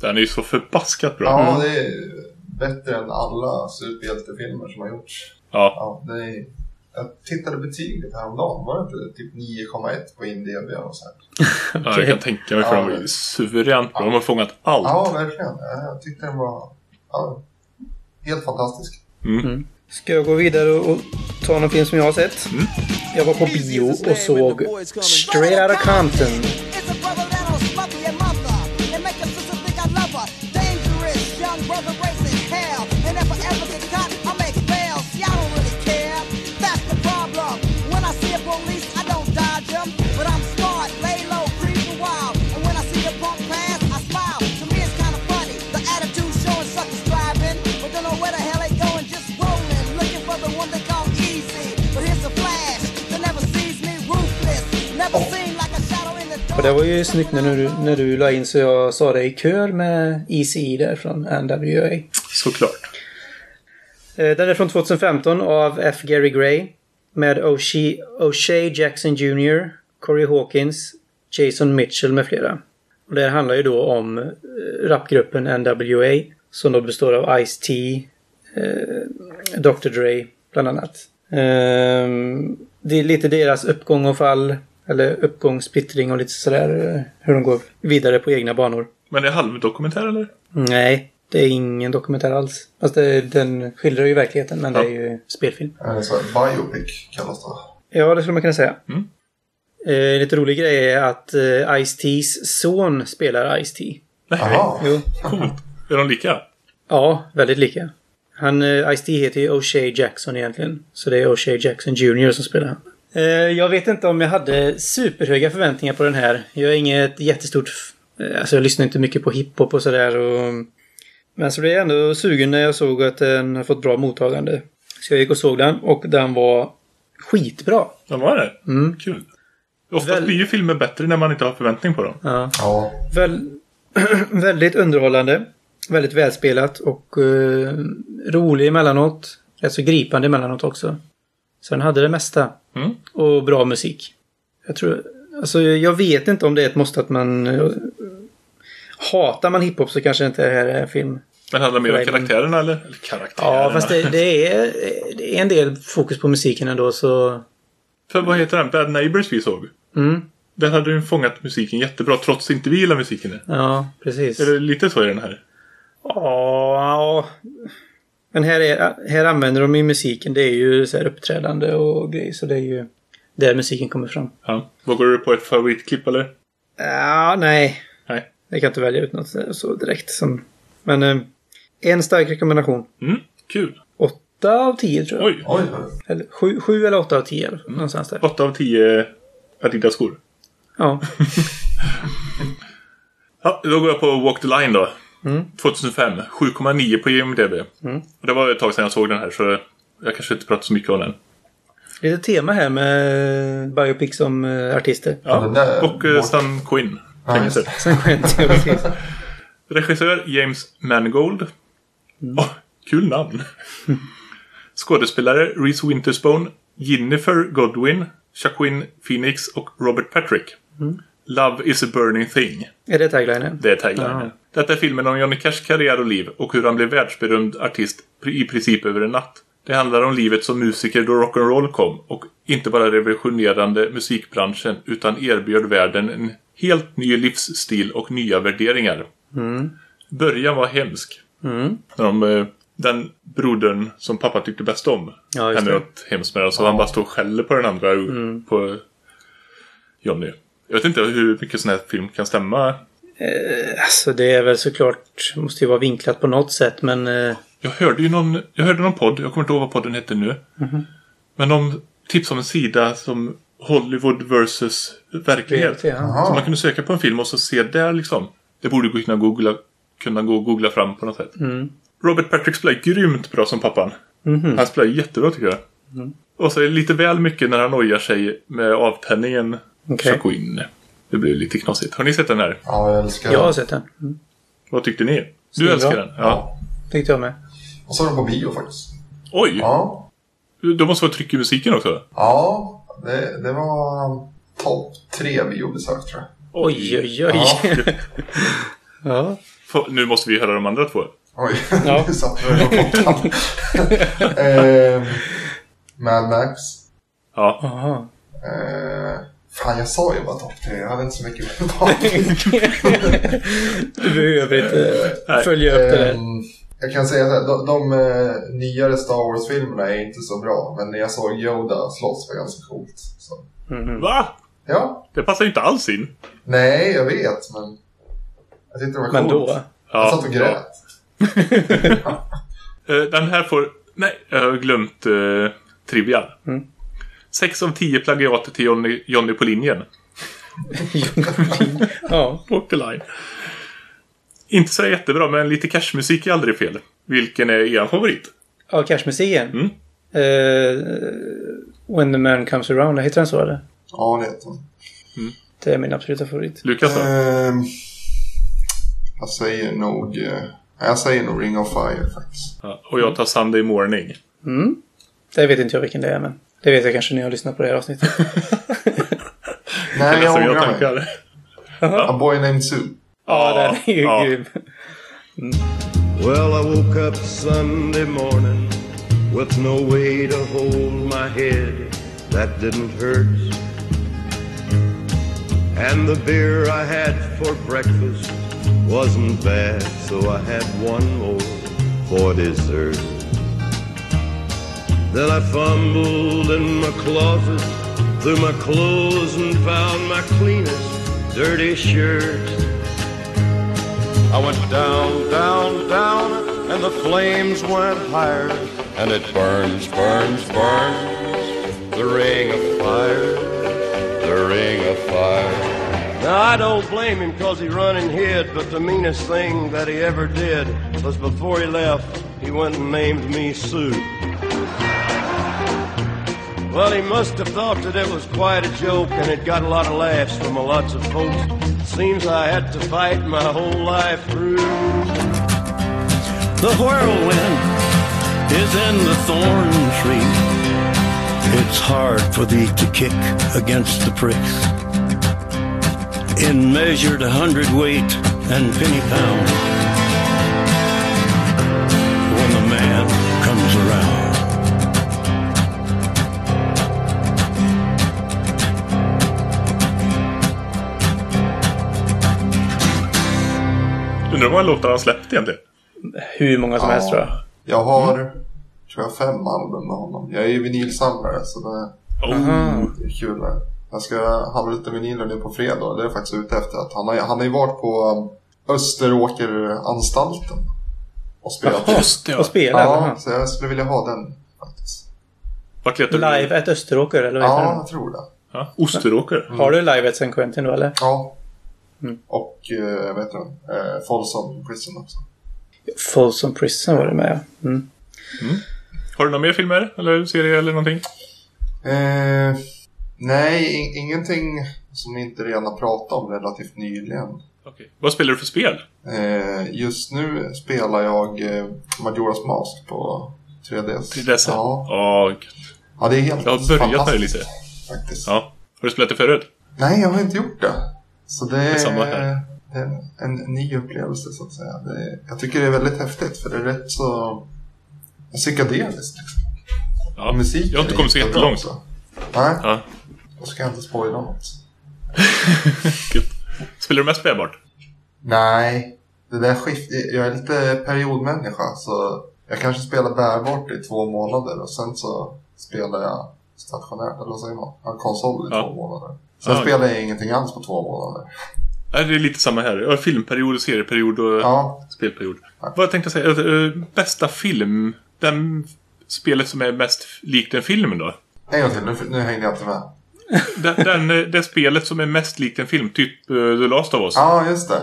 Den är ju så förbaskat bra. ja, det är bättre än alla superhjältefilmer som har gjorts. Ja. Ja, det är, jag tittade betyget häromdagen. Var det inte typ 9,1 på IMDB och så här? ja, jag kan tänka mig för de är suveränt bra. De har fångat allt. Ja, verkligen. Ja, Jag tyckte den var ja, helt fantastisk. Mm. Ska jag gå vidare och och ta någon film som jag har sett? Mm. Jag var på bio och såg Straight Outta Compton. Och det var ju snyggt när du, när du la in så jag sa det i kör med ECE där från NWA. Såklart. Eh, Den är från 2015 av F. Gary Gray. Med O'Shea O'Shea Jackson Jr., Corey Hawkins, Jason Mitchell med flera. Och det handlar ju då om eh, rapgruppen NWA. Som då består av Ice-T, eh, Dr. Dre bland annat. Ehm, det är lite deras uppgång och fall. Eller uppgång, splittring och lite sådär. Hur de går vidare på egna banor. Men det är halvdokumentär eller? Nej, det är ingen dokumentär alls. Alltså det, den skildrar ju verkligheten men Ja. det är ju spelfilm. Eller så biopic kallas det. Ja, det skulle man kunna säga. Mm. Eh, lite rolig grej är att eh, Ice-T's son spelar Ice-T. Jo. Coolt. Är de lika? Ja, väldigt lika. Han, eh, Ice-T heter ju O'Shea Jackson egentligen. Så det är O'Shea Jackson Jr som spelar han. Eh, jag vet inte om jag hade superhöga förväntningar på den här. Jag är inget jättestort... eh, Alltså jag lyssnar inte mycket på hiphop och sådär. Och... Men så blev jag ändå sugen när jag såg att den har fått bra mottagande. Så jag gick och såg den och den var skitbra. De var det? Mm. Kul. Oftast Väl- blir ju filmer bättre när man inte har förväntning på dem. Ja. Ja. Väl, väldigt underhållande. Väldigt välspelat och eh, rolig emellanåt. Rätt så gripande emellanåt också. Så den hade det mesta. Mm. Och bra musik. Jag tror... Alltså jag vet inte om det är ett måste att man... eh, hatar man hiphop så kanske inte det här är film. Men handlar det mer om karaktärerna eller? eller karaktärerna? Ja, fast det, det, är, det är en del fokus på musiken ändå så... För vad heter den? Bad Neighbors vi såg. Mm, Den hade ju fångat musiken jättebra trots inte vi gillar musiken. ja, precis. Är det lite så i den här? Ja, men här, är, här använder de ju musiken. Det är ju så här uppträdande och grejer. Så det är ju där musiken kommer fram. Ja. Vågar du på ett favoritklipp eller? Ja, nej. Nej. Jag kan inte välja ut något så- direkt. Som, men eh, en stark rekommendation. Mm, kul. Åtta av tio tror jag. Oj. Oj. Eller sju, sju eller åtta av tio. Någonstans där. 8 av 10 Adidas-skor. Ja. Ja, då går jag på Walk the Line då. Mm. 2005. 7,9 på IMDB. Och det var ett tag sedan jag såg den här så jag kanske inte pratar så mycket om den. Lite tema här med biopic som eh, artister. Ja. och uh, Stan Quinn. Ja, jag precis. Regissör James Mangold. Åh, kul namn. Skådespelare Reese Witherspoon, Jennifer Godwin, Shaquin Phoenix och Robert Patrick. Love is a burning thing. Är det taglinen? Det är taglinen. Ja. Detta är filmen om Johnny Cash karriär och liv och hur han blev världsberömd artist i princip över en natt. Det handlar om livet som musiker då rock'n'roll kom och inte bara revolutionerande musikbranschen utan erbjöd världen en helt ny livsstil och nya värderingar. Början var hemsk. Mm. När de, eh, den brodern som pappa tyckte bäst om Ja, det. något hemskt med den. Så han bara står och skäller på den andra. Mm. På Johnny. Jag vet inte hur mycket sån här film kan stämma. Alltså det är väl såklart, måste ju vara vinklat på något sätt men... eh, Jag hörde ju någon, jag hörde någon podd, jag kommer inte ihåg vad podden hette nu. Mhm. Men de tipsade om en sida som Hollywood versus verklighet. vet. Jaha. Så man kunde söka på en film och så se där liksom. Det borde kunna googla, kunna gå och googla fram på något sätt. Mm. Robert Patrick spelar grymt bra som pappan. Mhm. Han spelar jättebra tycker jag. Och så är det lite väl mycket när han ojar sig med avtändningen. Okay. Det blir lite knasigt. Har ni sett den här? Ja, jag älskar Jag har den. sett den. Mm. Vad tyckte ni? Du Svinbra. älskar den? Ja. Ja. Tyckte jag med. Och så är den på bio faktiskt. Oj! Ja. Det måste vara tryck i musiken också. Ja, det, det var topp tre biobesök tror jag. Oj, oj, oj. Ja. Ja. Nu måste vi höra de andra två. Oj, Ja. nu satt vi på. Ehm, Mad Max. Ja. Eh, fan, jag sa ju bara topp tre. Jag hade inte så mycket bak. Du behöver inte följa upp det där. Ehm, jag kan säga att de, de eh, nyare Star Wars-filmerna är inte så bra. Men när jag såg Yoda slåss var ganska coolt. Så. Mhm. Va? Ja, Det passar inte alls in. nej, jag vet. Men jag tyckte det var Men coolt. då? Jag satt och grät. Eh, Den här får... Nej, jag har glömt uh, trivial. Mm. 6 av 10 plagiat till Johnny, Johnny på linjen. ja. Walk the line. Inte så jättebra, men lite cashmusik är aldrig fel. Vilken är er favorit? Ja, Cashmusiken. Mm. Eh, When the man comes around, heter den så eller? Ja, det heter den. Det är min absoluta favorit. Lukas då? Ehm, jag säger nog... eh, jag säger nog Ring of Fire faktiskt. Ja, och jag tar Sunday Morning. Mm. Det vet inte jag vilken det är, men det vet jag kanske när jag lyssnar på det här avsnittet. Nej, jag ångrar mig. A Boy Named Sue. ja, den är ju ja. grym. Well, I woke up Sunday morning with no way to hold my head that didn't hurt. And the beer I had for breakfast wasn't bad, so I had one more for dessert. Then I fumbled in my closet through my clothes and found my cleanest dirty shirt. I went down, down, down, and the flames went higher, and it burns, burns, burns, the ring of fire, the ring of fire. Now I don't blame him cause he run and hid, but the meanest thing that he ever did was before he left, he went and named me Sue. Well, he must have thought that it was quite a joke, and it got a lot of laughs from a lots of folks. Seems I had to fight my whole life through. The whirlwind is in the thorn tree. It's hard for thee to kick against the pricks. In measured hundredweight and penny pound. Undrar hur många låtar han släppt egentligen? Hur många som helst tror jag. Jag har, tror jag, fem album med honom. Jag är ju vinylsamlare så det Oh. det är kul. Jag ska handla lite vinyler nu på fredag. Det är jag faktiskt ute efter. Att han, har, han har ju varit på um, Österåkeranstalten och spelat. Just det, Och ja. spela. Ja, så jag skulle vilja ha den faktiskt. Vart letar du? Live at Österåker, eller vad heter Ja, den? jag tror det. Ja, Osteråker. Har du Live at St. Quentin då, eller? Ja. Mm. Och, eh, vad heter den? Eh, Folsom Prison också. Folsom Prison var det med, ja. mm. Har du några mer filmer? Eller serier eller någonting? Eh, nej, in, ingenting som ni inte redan har pratat om relativt nyligen. Okej. Vad spelar du för spel? Eh, just nu spelar jag eh, Majora's Mask på 3DS. Till dess? Ja. Ja, ja, det är helt Jag har börjat fantastiskt, lite. Faktiskt. ja. Har du spelat det förut? Nej, jag har inte gjort det. Så det är, det är en, ny upplevelse så att säga. Är, jag tycker det är väldigt häftigt för det är rätt så psykedeliskt. Liksom. Ja. Musiken jag har inte kommit så jättelångt. Nej, Ja. då ska jag inte spoila något. Spelar du mest bärbart? Nej, det där skift... Jag är lite periodmänniska så jag kanske spelar bärbart i två månader och sen så spelar jag stationärt, eller vad säger man? Har konsol i Ja. två månader. Sen Ja. spelar jag ingenting alls på två månader. Nej, det är lite samma här. Filmperiod, serieperiod och Ja, spelperiod. Vad tänkte jag säga? Eh, Bästa film? Den spelet som är mest likt en film då? en gång till. Nu, nu hängde jag inte med. Den, den, eh, det spelet som är mest likt en film, typ uh, The Last of Us. Ja. Ja, just det.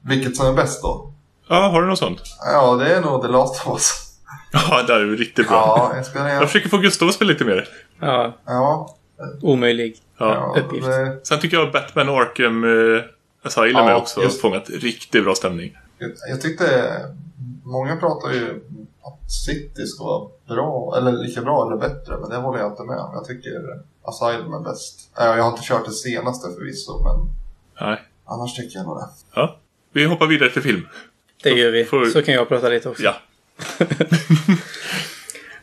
Vilket som är bäst då? har du något sånt? Ja, det är nog The Last of Us. Ja, det är ju riktigt bra. Ja, jag spelar Jag försöker få Gustav att spela lite mer. Ja, Ja, omöjlig. Ja. ja uppgift. det, Sen tycker jag Batman Arkham uh, Asylum Ja, är också just- fångat riktigt bra stämning. jag, jag tyckte... Många pratar ju att City ska vara bra, eller lika bra eller bättre, men det håller jag inte med om. Jag tycker Asylum är bäst. Äh, Jag har inte kört det senaste förvisso, men Nej. annars tycker jag nog det. Ja. Vi hoppar vidare till film. Det gör vi. Får- Så kan jag prata lite också. Ja.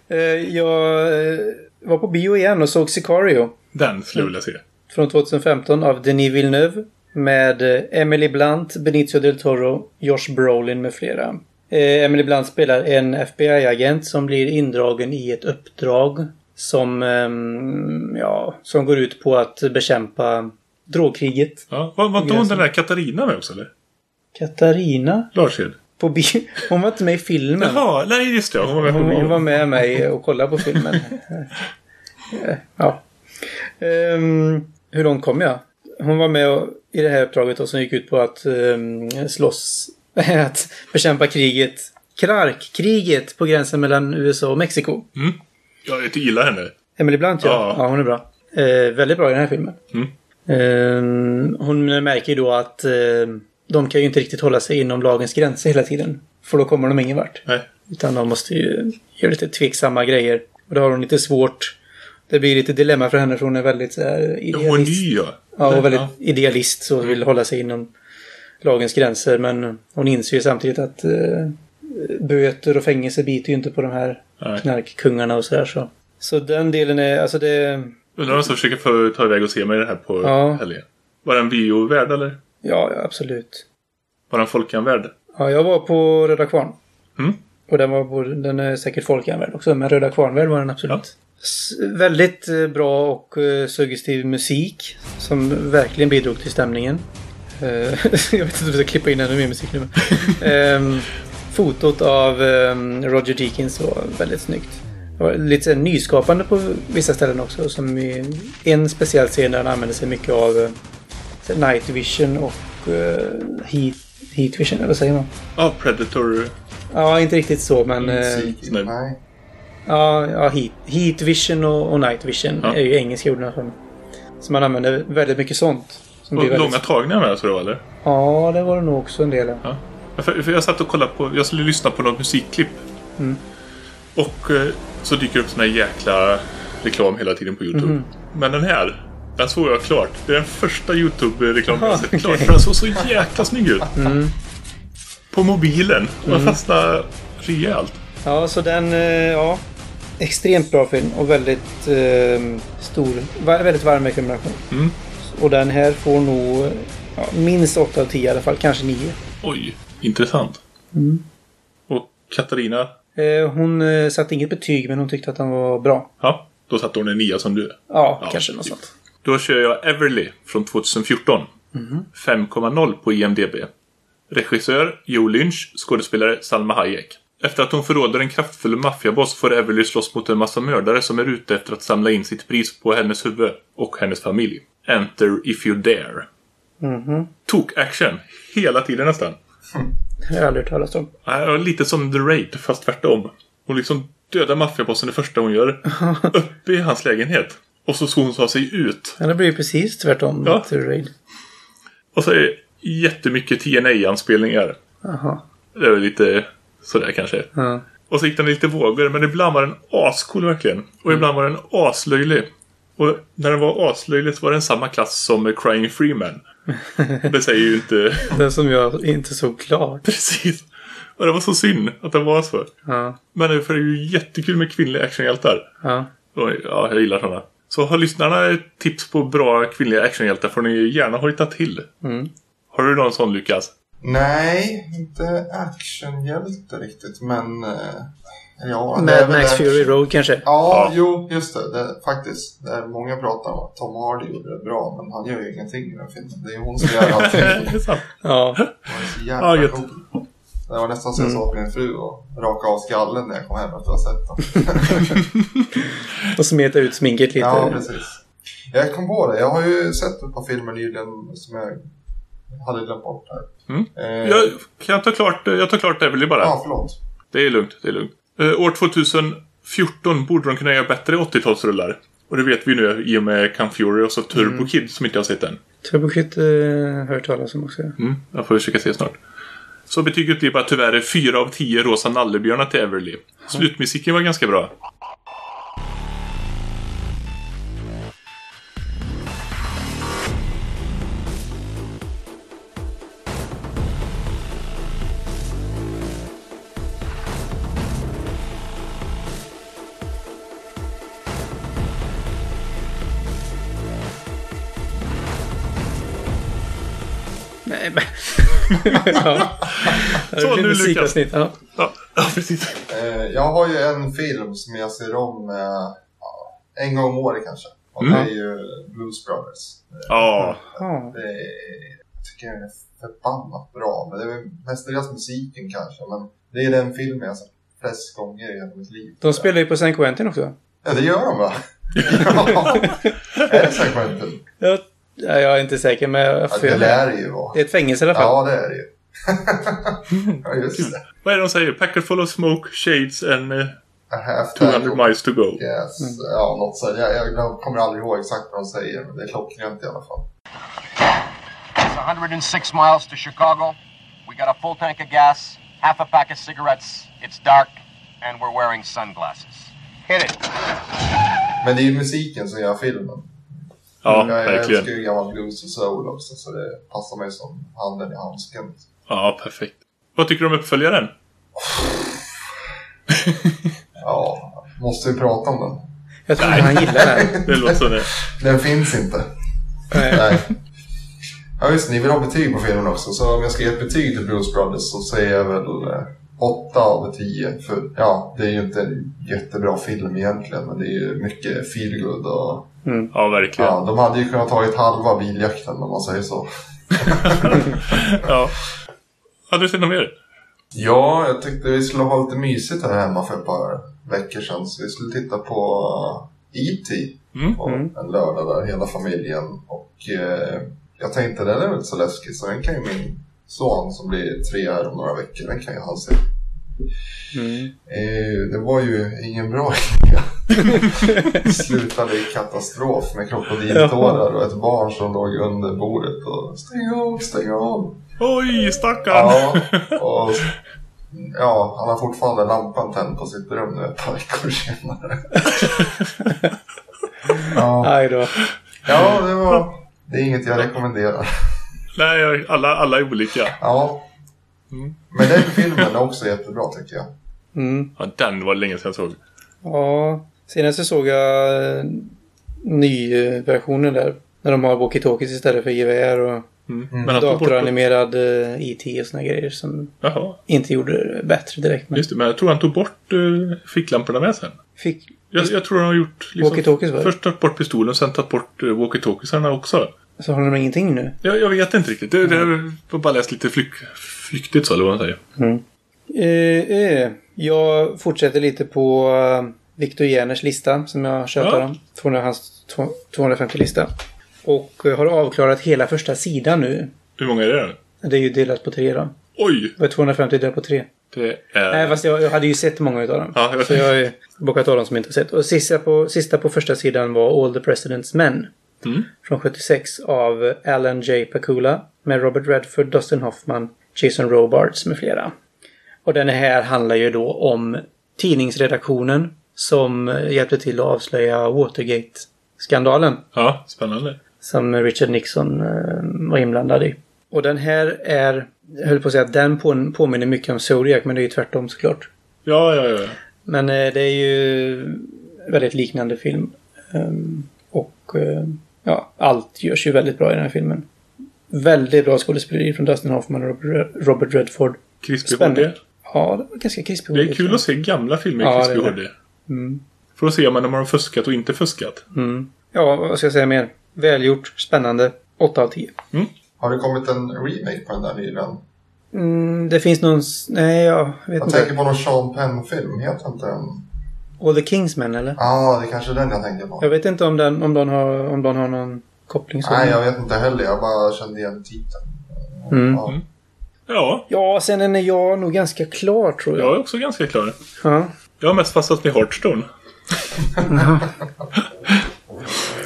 Eh, Jag eh, var på bio igen och såg Sicario. Den skulle jag vilja se. Från 2015 av Denis Villeneuve. Med eh, Emily Blunt, Benicio del Toro, Josh Brolin med flera. Eh, Emily Blunt spelar en FBI-agent som blir indragen i ett uppdrag som, ehm, ja, som går ut på att bekämpa drogkriget. Ja. Var, var inte hon den där Katarina med också eller? Katarina Larshed? på. Hon var inte med i filmen. Jaha, nej just det. Hon var med Hon, hon var med mig och kollade på filmen. Ja. Ehm, hur långt kom jag? Hon var med och, i det här uppdraget då, som gick ut på att um, slåss, att bekämpa kriget. Krark-kriget på gränsen mellan USA och Mexiko. Mm. Jag gillar henne. Emily Blunt ja. Ja. Ja, hon är bra. Eh, väldigt bra i den här filmen. Mm. Ehm, hon märker ju då att eh, de kan ju inte riktigt hålla sig inom lagens gränser hela tiden. För då kommer de ingen vart. Nej. Utan de måste ju göra lite tveksamma grejer. Och då har hon lite svårt. Det blir lite dilemma för henne för hon är väldigt så här, Hon är idealist. ny ja. Ja, och väldigt Ja. idealist så vill hålla sig inom lagens gränser. Men hon inser ju samtidigt att eh, böter och fängelse biter ju inte på de här Nej. knarkkungarna och sådär. Så. så den delen är, alltså det... Undrar om jag ska försöka få ta iväg och se mig det här på Ja. helgen. Var det en biovärld eller? Ja, ja, absolut. Var det en folkanvärld? Ja, jag var på Röda Kvarn. Mm. Och den var den är säkert folkjärnvärd också, men Röda Kvarnvärld var den absolut. S- väldigt eh, bra och eh, suggestiv musik som verkligen bidrog till stämningen. Eh, jag vet inte om vi ska klippa in ännu mer musik nu. men- Ehm, fotot av ehm, Roger Deakins var väldigt snyggt. Det var lite nyskapande på vissa ställen också. Som i en speciell scen där han använde sig mycket av night vision och heat, heat vision, eller vad säger man? Ja, Predator. Ja, inte riktigt så, men... eh, Musik, nej. Ja, ja heat, heat vision och, och night vision Ja. är ju engelska ord. för- Så man använder väldigt mycket sånt. Som Och väldigt... långa tagningar med det var eller? Ja, det var det nog också en del. ja. För, för jag satt och kollade på, jag skulle lyssna på något musikklipp. Mm. Och eh, så dyker upp sån här jäkla reklam hela tiden på YouTube. Mhm. Men den här, den såg jag klart. Det är den första YouTube-reklamen jag sett klart. För den såg så jäkla snygg ut. Mm. På mobilen. Man fastnade rejält. Ja, så den... eh, Ja. Extremt bra film och väldigt eh, stor. Väldigt varm rekommendation. Mm. Och den här får nog ja, minst 8 av 10 i alla fall. Kanske 9. Oj, intressant. Mm. Och Katarina, Eh, hon eh, satte inget betyg men hon tyckte att den var bra. ja, då satte hon en nia som du. Ja, Ja, kanske något typ. sånt. Då kör jag Everly från 2014. 5,0 på IMDB. Regissör Joe Lynch, skådespelare Salma Hayek. Efter att hon förråder en kraftfull maffiaboss får Everly slåss mot en massa mördare som är ute efter att samla in sitt pris på hennes huvud och hennes familj. Enter if you dare. Mhm. Tok-action. Hela tiden nästan. Det har jag aldrig hört talas om. Lite som The Raid, fast tvärtom. Hon liksom dödar maffiabossen det första hon gör. Uppe i hans lägenhet. Och så ska hon ta sig ut. Ja, det blir ju precis tvärtom Ja. till Raid. Och så är det jättemycket TNA-anspelningar. Jaha. Det är lite sådär kanske. Ja. Och så gick den lite vågor, men ibland var den ascool verkligen. Och ibland var den aslöjlig. Och när den var aslöjlig så var den samma klass som Crying Freeman. Det säger ju inte Den som jag inte såg klart. precis. Och det var så synd att den var så. Ja. Men för det är ju jättekul med kvinnliga actionhjältar. Ja. Och, ja, jag gillar sådana. Så har lyssnarna tips på bra kvinnliga actionhjältar får ni gärna hojta till. Mm. Har du någon sån Lukas? Nej, inte actionhjälte riktigt, men... eh, ja, det Mad Max action. Fury Road kanske? Ja, Ja. jo, just det, det. Faktiskt. Det är många pratar om att Tom Hardy gjorde det bra, men han gör ju ingenting i den filmen. Det är hon som gör allting. det. Ja. Så Ja, jävla gött. cool. Det var nästan så jag sa till min fru och raka av skallen när jag kom hem efter att ha sett den. Och smeta ut sminket lite. Ja, precis. Jag kom på det. Jag har ju sett ett par filmer nyligen som jag hade glömt bort här. Mm. Eh, Jag, kan jag ta klart, jag tar klart Everly bara? Ja, förlåt. Det är lugnt, det är lugnt. Eh, år 2014 borde de kunna göra bättre 80-talsrullar. Och det vet vi nu i och med Come Fury och så Turbo Mm. Kid som inte har sett än. Turbo Kid eh, hört talas om också. Mm, jag får försöka se snart. Så betyget blir bara tyvärr 4 av 10 rosa nallebjörnar till Everly. Slutmusiken var ganska bra. Ja. Det Så, blir nu musikavsnitt. Ja. Ja, ja precis. Eh, jag har ju en film som jag ser om eh, en gång om året kanske. Och Mm. det är ju Blues Brothers. Ja, Ja. Det är, jag tycker den är förbannat bra. Men det är mestadels musiken kanske. Men det är den filmen jag har sett flest gånger i hela mitt liv. De spelar ju på San Quentin också. Ja, det gör de va? ja. Är det San Quentin? Jag, ja, jag är inte säker, men jag Ja, det lär det ju vara. Det är ett fängelse i alla fall. Ja, det är det ju. Ja, just det. vad är det de säger? Packet full of smoke, shades and eh, A half 200 miles to go. Yes. Ja, något så. Jag, jag, jag kommer aldrig ihåg exakt vad de säger, men det är klockrent i alla fall. It's 106 miles to Chicago. We got a full tank of gas, half a pack of cigarettes. It's dark, and we're wearing sunglasses. Hit it. Men det är ju musiken som gör filmen. Ja, jag, jag verkligen. älskar ju gammal blues och soul också, så det passar mig som handen i handsken. Ja, perfekt. Vad tycker du om uppföljaren? Ja, Måste vi prata om den? Jag tror han gillar den. Det låter som det. Den finns inte. Nej. Nej. Ja visst, ni vill ha betyg på filmen också. Så om jag ska ge ett betyg till Blues Brothers så säger jag väl eh, 8 av 10. För ja, det är ju inte en jättebra film egentligen. Men det är ju mycket feelgood och Ja, verkligen. ja, de hade ju kunnat tagit halva biljakten om man säger så. Ja. Hade du sett något mer? Ja, jag tyckte vi skulle ha lite mysigt här hemma för ett par veckor sedan. Så vi skulle titta på E.T. Mm. på en lördag där, hela familjen. Och eh, jag tänkte den är väl så läskig så den kan ju min son som blir tre här om några veckor, den kan ju han se. Eh, det var ju ingen bra idé. slutade i katastrof med krokodiltårar och ett barn som låg under bordet och stäng av, stäng av. Oj, stackarn! Ja, och ja, han har fortfarande lampan tänd på sitt rum nu ett par veckor senare. ja, då. ja, det var... Det är inget jag rekommenderar. Nej, alla, alla är olika. Ja. Men den filmen är också jättebra tycker jag. Mm. Ja, den var det länge sedan jag såg. Ja, senast så såg jag eh, nyversionen där. När de har walkie-talkies istället för gevär och Mm. Bort... datoranimerad eh, IT och såna grejer som Jaha, inte gjorde det bättre direkt. Men just det. Men jag tror han tog bort uh, ficklamporna med sen. fick... Jag, jag tror han har gjort... liksom, det? Först tagit bort pistolen, sen tagit bort uh, walkie-talkiesarna också. Så har de ingenting nu? Jag, jag vet inte riktigt. Det, det var bara läst lite flyk, flyktigt så, eller vad man säger. Eh, eh, jag fortsätter lite på Viktor Järners lista som jag tjatar Ja. 200, hans 250-lista. Och eh, har avklarat hela första sidan nu. Hur många är det? Det är ju delat på tre då. Oj! Vad är 250 delat på tre? Det är... Nej, fast jag, jag hade ju sett många utav dem. Ja, jag- Så jag har ju bockat av dem som inte har sett. Och sista på, sista på första sidan var All the President's Men. Mm. Från 76 av Alan J. Pakula. Med Robert Redford, Dustin Hoffman, Jason Robards med flera. Och den här handlar ju då om tidningsredaktionen som hjälpte till att avslöja Watergate-skandalen. Ja, spännande. Som Richard Nixon eh, var inblandad i. Och den här är, jag höll på att säga att den på, påminner mycket om Zodiac men det är ju tvärtom såklart. Ja, ja, ja. Men eh, det är ju väldigt liknande film. Ehm, och eh, ja, allt görs ju väldigt bra i den här filmen. Väldigt bra skådespeleri från Dustin Hoffman och Robert- Redford. Krispig. HD. Ja, det var ganska krispig Det är kul att se gamla filmer i krispig HD. Mm. För att se om de har fuskat och inte fuskat. jag. Mm. Ja, vad ska jag säga mer? Välgjort, spännande. 8 av 10. Har det kommit en remake på den där nyligen? Mm, det finns någon... Nej, jag vet Jag inte. tänker på någon Sean Penn-film, heter inte den? All the Kingsmen, eller? Ja, ah, det är kanske är den jag tänker på. Jag vet inte om den, om den, har, om den har någon koppling. Nej, jag vet inte heller. Jag bara kände igen titeln. Mm. Ja. Ja, Ja, sen är jag nog ganska klar, tror jag. jag är också ganska klar. Ja. Jag har mest fastnat med Hearthstone.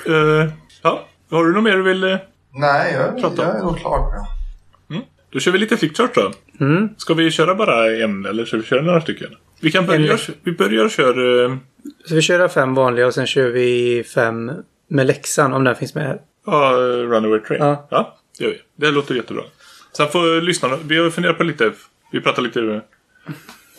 Eh, ja, har du något mer du vill... eh, Nej, jag, Prata. jag är nog klar med det. Då kör vi lite flickchart då. Mm. Ska vi köra bara en eller ska vi köra några stycken? Vi kan börja... Vi börjar köra... eh, Så vi kör fem vanliga och sen kör vi fem med läxan om den finns med här. Ja, Runaway Train. Ja. ja, det gör vi. Det låter jättebra. Sen får lyssnarna... Vi har funderat på lite... Vi pratar lite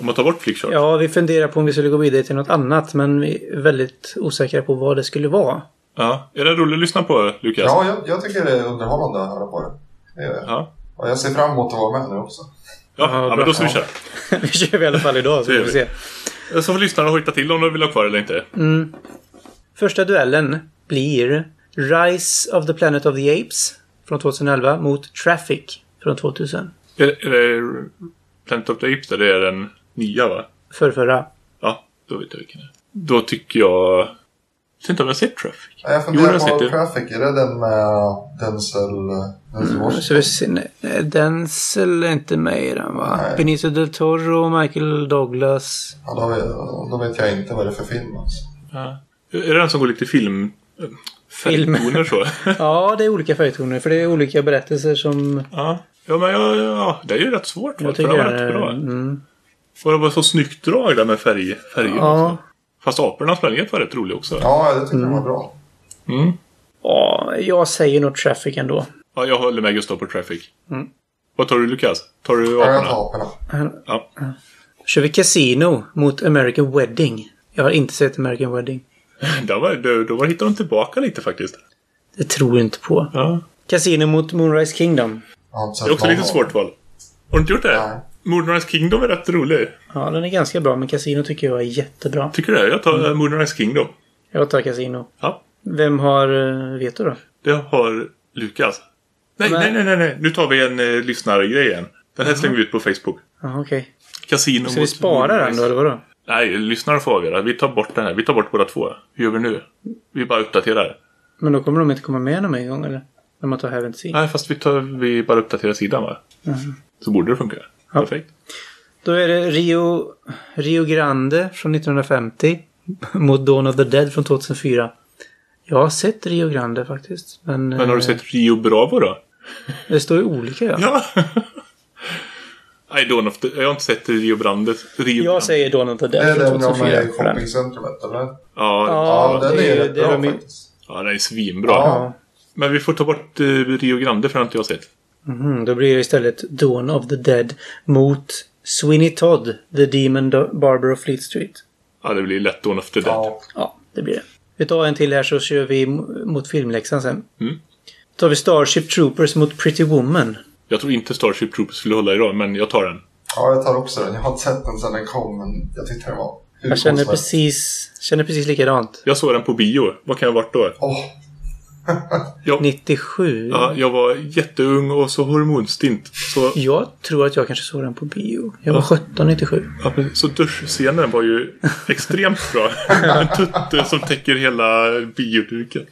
om att ta bort flickchart. Ja, vi funderar på om vi skulle gå vidare till något annat men vi är väldigt osäkra på vad det skulle vara. Ja. Är det roligt att lyssna på, Lukas? Ja, jag, jag tycker det är underhållande att höra på det. det det. Ja. Och jag ser fram emot att vara med nu också. Ja, Ja, ja, men då ska vi köra. vi kör vi i alla fall idag så får vi se. Så får lyssnarna hojta till om de vill ha kvar eller inte. Första duellen blir Rise of the Planet of the Apes från 2011 mot Traffic från 2000. Är, är det Planet of the Apes där? Det är den nya va? Förrförra. Ja, då vet jag vilken det är. Då tycker jag... Jag vet inte om jag har sett Traffic. Ja, Jag Jo, funderar jag har på. Traffic. Är det den med Denzel, Denzel Washington? Så vi ser, nej, Denzel är inte med i den va? Nej. Benicio del Toro, Michael Douglas. Ja, då, vet, då vet jag inte vad det är för film alltså. Ja. Är det den som går lite film... Film. Färgtoner så? Ja, det är olika färgtoner för det är olika berättelser som ja. Ja, men jag, ja, det är ju rätt svårt. va? jag För tycker det var rätt bra. Mm. Och det var så snyggt drag där med färg, färger. Ja. Fast apornas planet var rätt rolig också. Ja, det tycker jag var bra. Mm. ja, jag säger nog Traffic ändå. Ja, jag håller med Gustav på Traffic. Mm. Vad tar du Lukas? Tar du Ja, jag aporna? tar aporna. Ja. kör vi Casino mot American Wedding. Jag har inte sett American Wedding. Då, var, då, då var hittar de tillbaka lite faktiskt. Det tror jag inte på. Ja. Casino mot Moonrise Kingdom. Det är också lite svårt val. Har du inte gjort det? Nej. Moonrise Kingdom är rätt rolig. Ja, den är ganska bra, men Casino tycker jag är jättebra. Tycker du det? Jag tar mm. Moonrise Kingdom. Jag tar Casino. Ja. Vem har uh, veto då? Det har Lukas. Nej, Men- nej, nej, nej, nej. Nu tar vi en eh, lyssnargrej igen. Den här slänger vi ut på Facebook. Ja, okej. Casino Ska vi spara den då, eller vadå? Nej, lyssnarna får avgöra. Vi tar bort den här. Vi tar bort båda två. Hur gör vi nu? Vi bara uppdaterar. Men då kommer de inte komma med någon en gång, eller? När man tar Haven't Seen. Nej, fast vi, tar, vi bara uppdaterar sidan va? Så borde det funka. Ja. Perfekt. Då är det Rio, Rio Grande från 1950 mot Dawn of the Dead från 2004. Jag har sett Rio Grande faktiskt. Men, Men har eh, du sett Rio Bravo då? Det står ju olika ja. Ja! Nej, Dawn of the... Jag har inte sett Rio Brande. Rio Jag säger Dawn of the Det Dead är från den de 2004. är i den. shoppingcentrumet, eller? Ja, Ja, ja. Ja, den det är är- rätt det är bra faktiskt. den är svinbra. Ja. Men vi får ta bort eh, Rio Grande för det har inte jag sett. Mhm, då blir det istället Dawn of the Dead mot Sweeney Todd, The Demon Do- Barber of Fleet Street. Ja, det blir lätt Dawn of the Dead. Ja. Ja, det blir det. Vi tar en till här så kör vi mot filmläxan sen. Mm. Då tar vi Starship Troopers mot Pretty Woman. Jag tror inte Starship Troopers skulle hålla idag, men jag tar den. ja, jag tar också den. Jag har inte sett den sedan den kom, men jag tyckte den var Jag känner precis, känner precis likadant. Jag såg den på bio. Vad kan jag ha varit då? Åh, Jag, 97. ja, jag var jätteung och så hormonstint. Så, Jag tror att jag kanske såg den på bio. Jag var 17, 97. ja, så duschscenen var ju extremt bra. En tutte som täcker hela bioduken.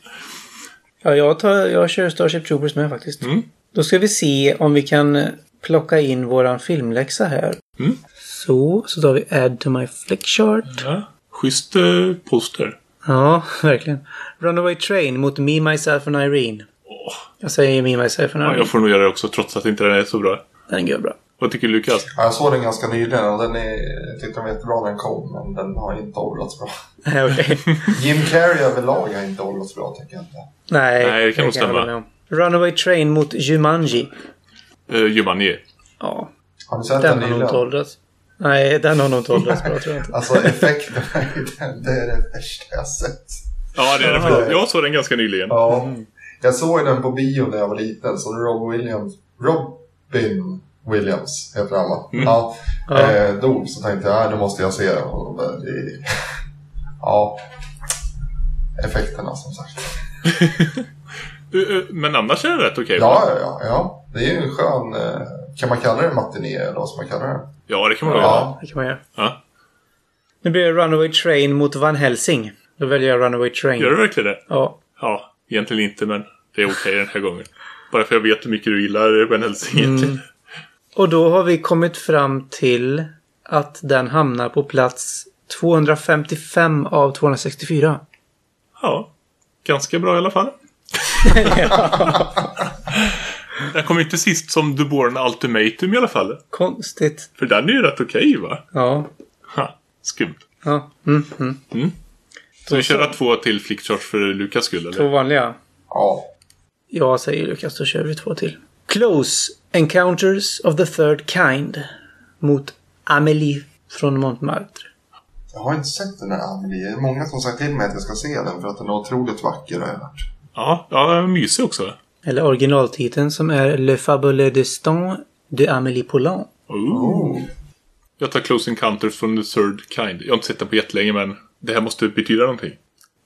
Ja, jag, tar, jag kör Starship Troopers med faktiskt. Mm. Då ska vi se om vi kan plocka in våran filmläxa här. Mm. Så, så tar vi Add to my flick chart. Ja. Schysst eh, poster. Ja, verkligen. Runaway Train mot Me, Myself and Irene. Åh, Jag säger Me, Myself and ja, Irene. jag får nog göra det också trots att inte den är så bra. Den går bra. Vad tycker Lukas? Ja, jag såg den ganska nyligen och den är, jag tyckte den var jättebra när den kom, men den har inte åldrats bra. Nej, okej. Jim Carrey överlag har inte åldrats bra, tycker jag inte. Nej, Nej, det kan nog stämma. Runaway Train mot Jumanji. Uh, Jumanji. Har Ja, du sett den, den har nog inte nyligen? åldrats. Nej, den har nog inte åldrats bra tror jag inte. Alltså effekterna i den, det är det värsta jag sett. Ja, det är det. faktiskt. Jag såg den ganska nyligen. Ja. Jag såg den på bio när jag var liten, så Rob Williams, Robin Williams heter han va? Ja. Ja. Eh, dog, så tänkte jag, äh, nu måste jag se den. Det, det, ja. Effekterna som sagt. Men annars är den rätt okej. va? Ja, ja, ja, ja. Det är ju en skön, eh, kan man kalla det matiné eller vad ska man kalla det? Ja, det kan man väl göra. Ja. Det kan man göra. Ja. Nu blir det Runaway Train mot Van Helsing. Då väljer jag Runaway Train. Gör du verkligen det? Ja. Ja, egentligen inte, men det är okej den här gången. Bara för jag vet hur mycket du gillar Ben Helsing. Mm. Och då har vi kommit fram till att den hamnar på plats 255 av 264. Ja, ganska bra i alla fall. Den kom inte sist som The Born Ultimatum i alla fall. Konstigt. För den är ju rätt okej va? Ja. Ha, skumt. Ja. Mm, mm. Så vi kör två till flickcharts för Lukas skull Två eller? vanliga. Ja. Ja, säger Lukas. Då kör vi två till. Close Encounters of the Third Kind mot Amelie från Montmartre. Jag har inte sett den här Amelie. Det är många som sagt till mig att jag ska se den för att den är otroligt vacker har jag hört. Ja, ja mysig också. Eller originaltiteln som är Le Fabuleux Destin de Amélie Poulain. Ooh. Jag tar Close Encounters from the Third Kind. Jag har inte sett den på jättelänge men det här måste betyda någonting.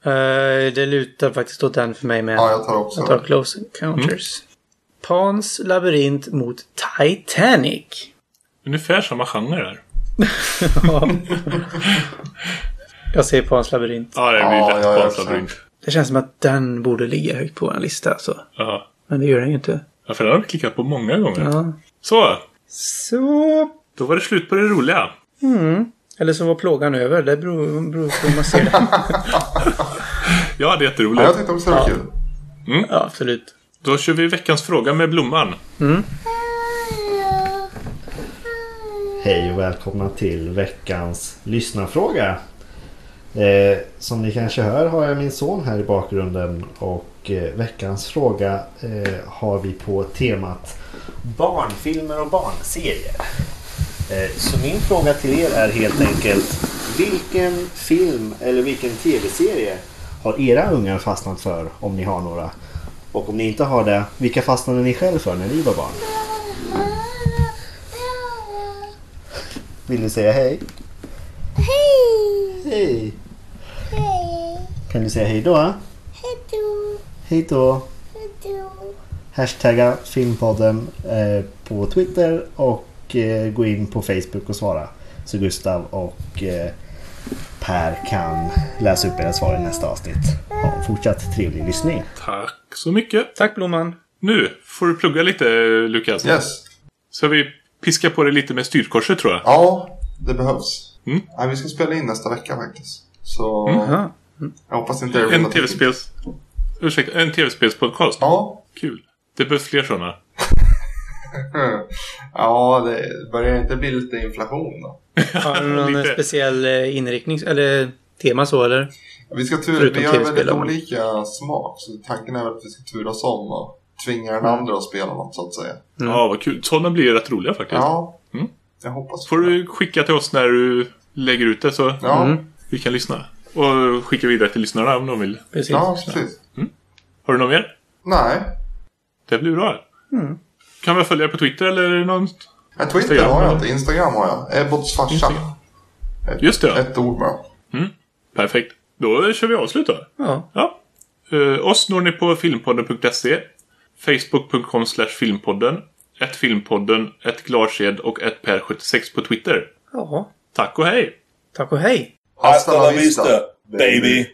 Eh, det lutar faktiskt åt den för mig med. Ja, jag tar också Jag tar. Close Encounters. Pans labyrint mot Titanic. Ungefär samma genre där. Ja. jag säger Pans labyrint. Ja, det blir lätt ja, också. labyrint. Det känns som att den borde ligga högt på en lista alltså. Ja. Men det gör den ju inte. ja, för den har vi klickat på många gånger. Ja. Så, Så... då var det slut på det roliga. Eller så var plågan över. Det beror, beror på hur man ser det. Ja, det är Ja, jätteroligt. jag tyckte också det var kul. ja, absolut. Då kör vi veckans fråga med Blomman. Hej och välkomna till veckans lyssnarfråga. Eh, som ni kanske hör har jag min son här i bakgrunden och eh, veckans fråga eh, har vi på temat barnfilmer och barnserier. Eh, så min fråga till er är helt enkelt Vilken film eller vilken tv-serie har era ungar fastnat för om ni har några? Och om ni inte har det, vilka fastnade ni själv för när ni var barn? Vill du säga hej? Hej! Hej! Kan du säga hej då? Hej då! Hashtagga filmpodden eh, på Twitter och eh, gå in på Facebook och svara. Så Gustav och eh, Per kan läsa upp era svar i nästa avsnitt. Ha en fortsatt trevlig lyssning. Tack så mycket. Tack Blomman. Nu får du plugga lite Lukas. Yes. Så vi piskar på det lite med styrkorset tror jag. Ja, det behövs. Mm. Nej, vi ska spela in nästa vecka faktiskt. Så Jaha. Jag hoppas inte det är En tv-spels... Ursäkta, en tv-spelspodcast. Ja. Kul. Det behövs fler sådana. ja, det börjar inte bli lite inflation då. Har du någon Lite. speciell eh, inriktning eller tema så eller? Vi, ska tur, Förutom vi har väldigt olika smak. Så tanken är att vi ska turas om och tvinga den andra att spela något så att säga. Ja, vad kul. Sådana blir rätt roliga faktiskt. Ja, Mm. jag hoppas Får det. du skicka till oss när du lägger ut det så Ja, vi kan lyssna. Och skicka vidare till lyssnarna om de vill. Precis. ja precis. Har du något mer? Nej, Det blir bra. Kan vi följa på Twitter eller något? Nej, Twitter Instagram, har jag inte. Instagram har jag. Ebbots farsa. Instagram. Ett, Just det, ja. Ett ord bara. Perfekt. Då kör vi avslut då. Ja. Ja. Uh, oss når ni på filmpodden.se Facebook.com slash filmpodden ett filmpodden, ett glarsed och ett per76 på Twitter. ja. Tack och hej! Tack och hej. Hasta la vista, baby.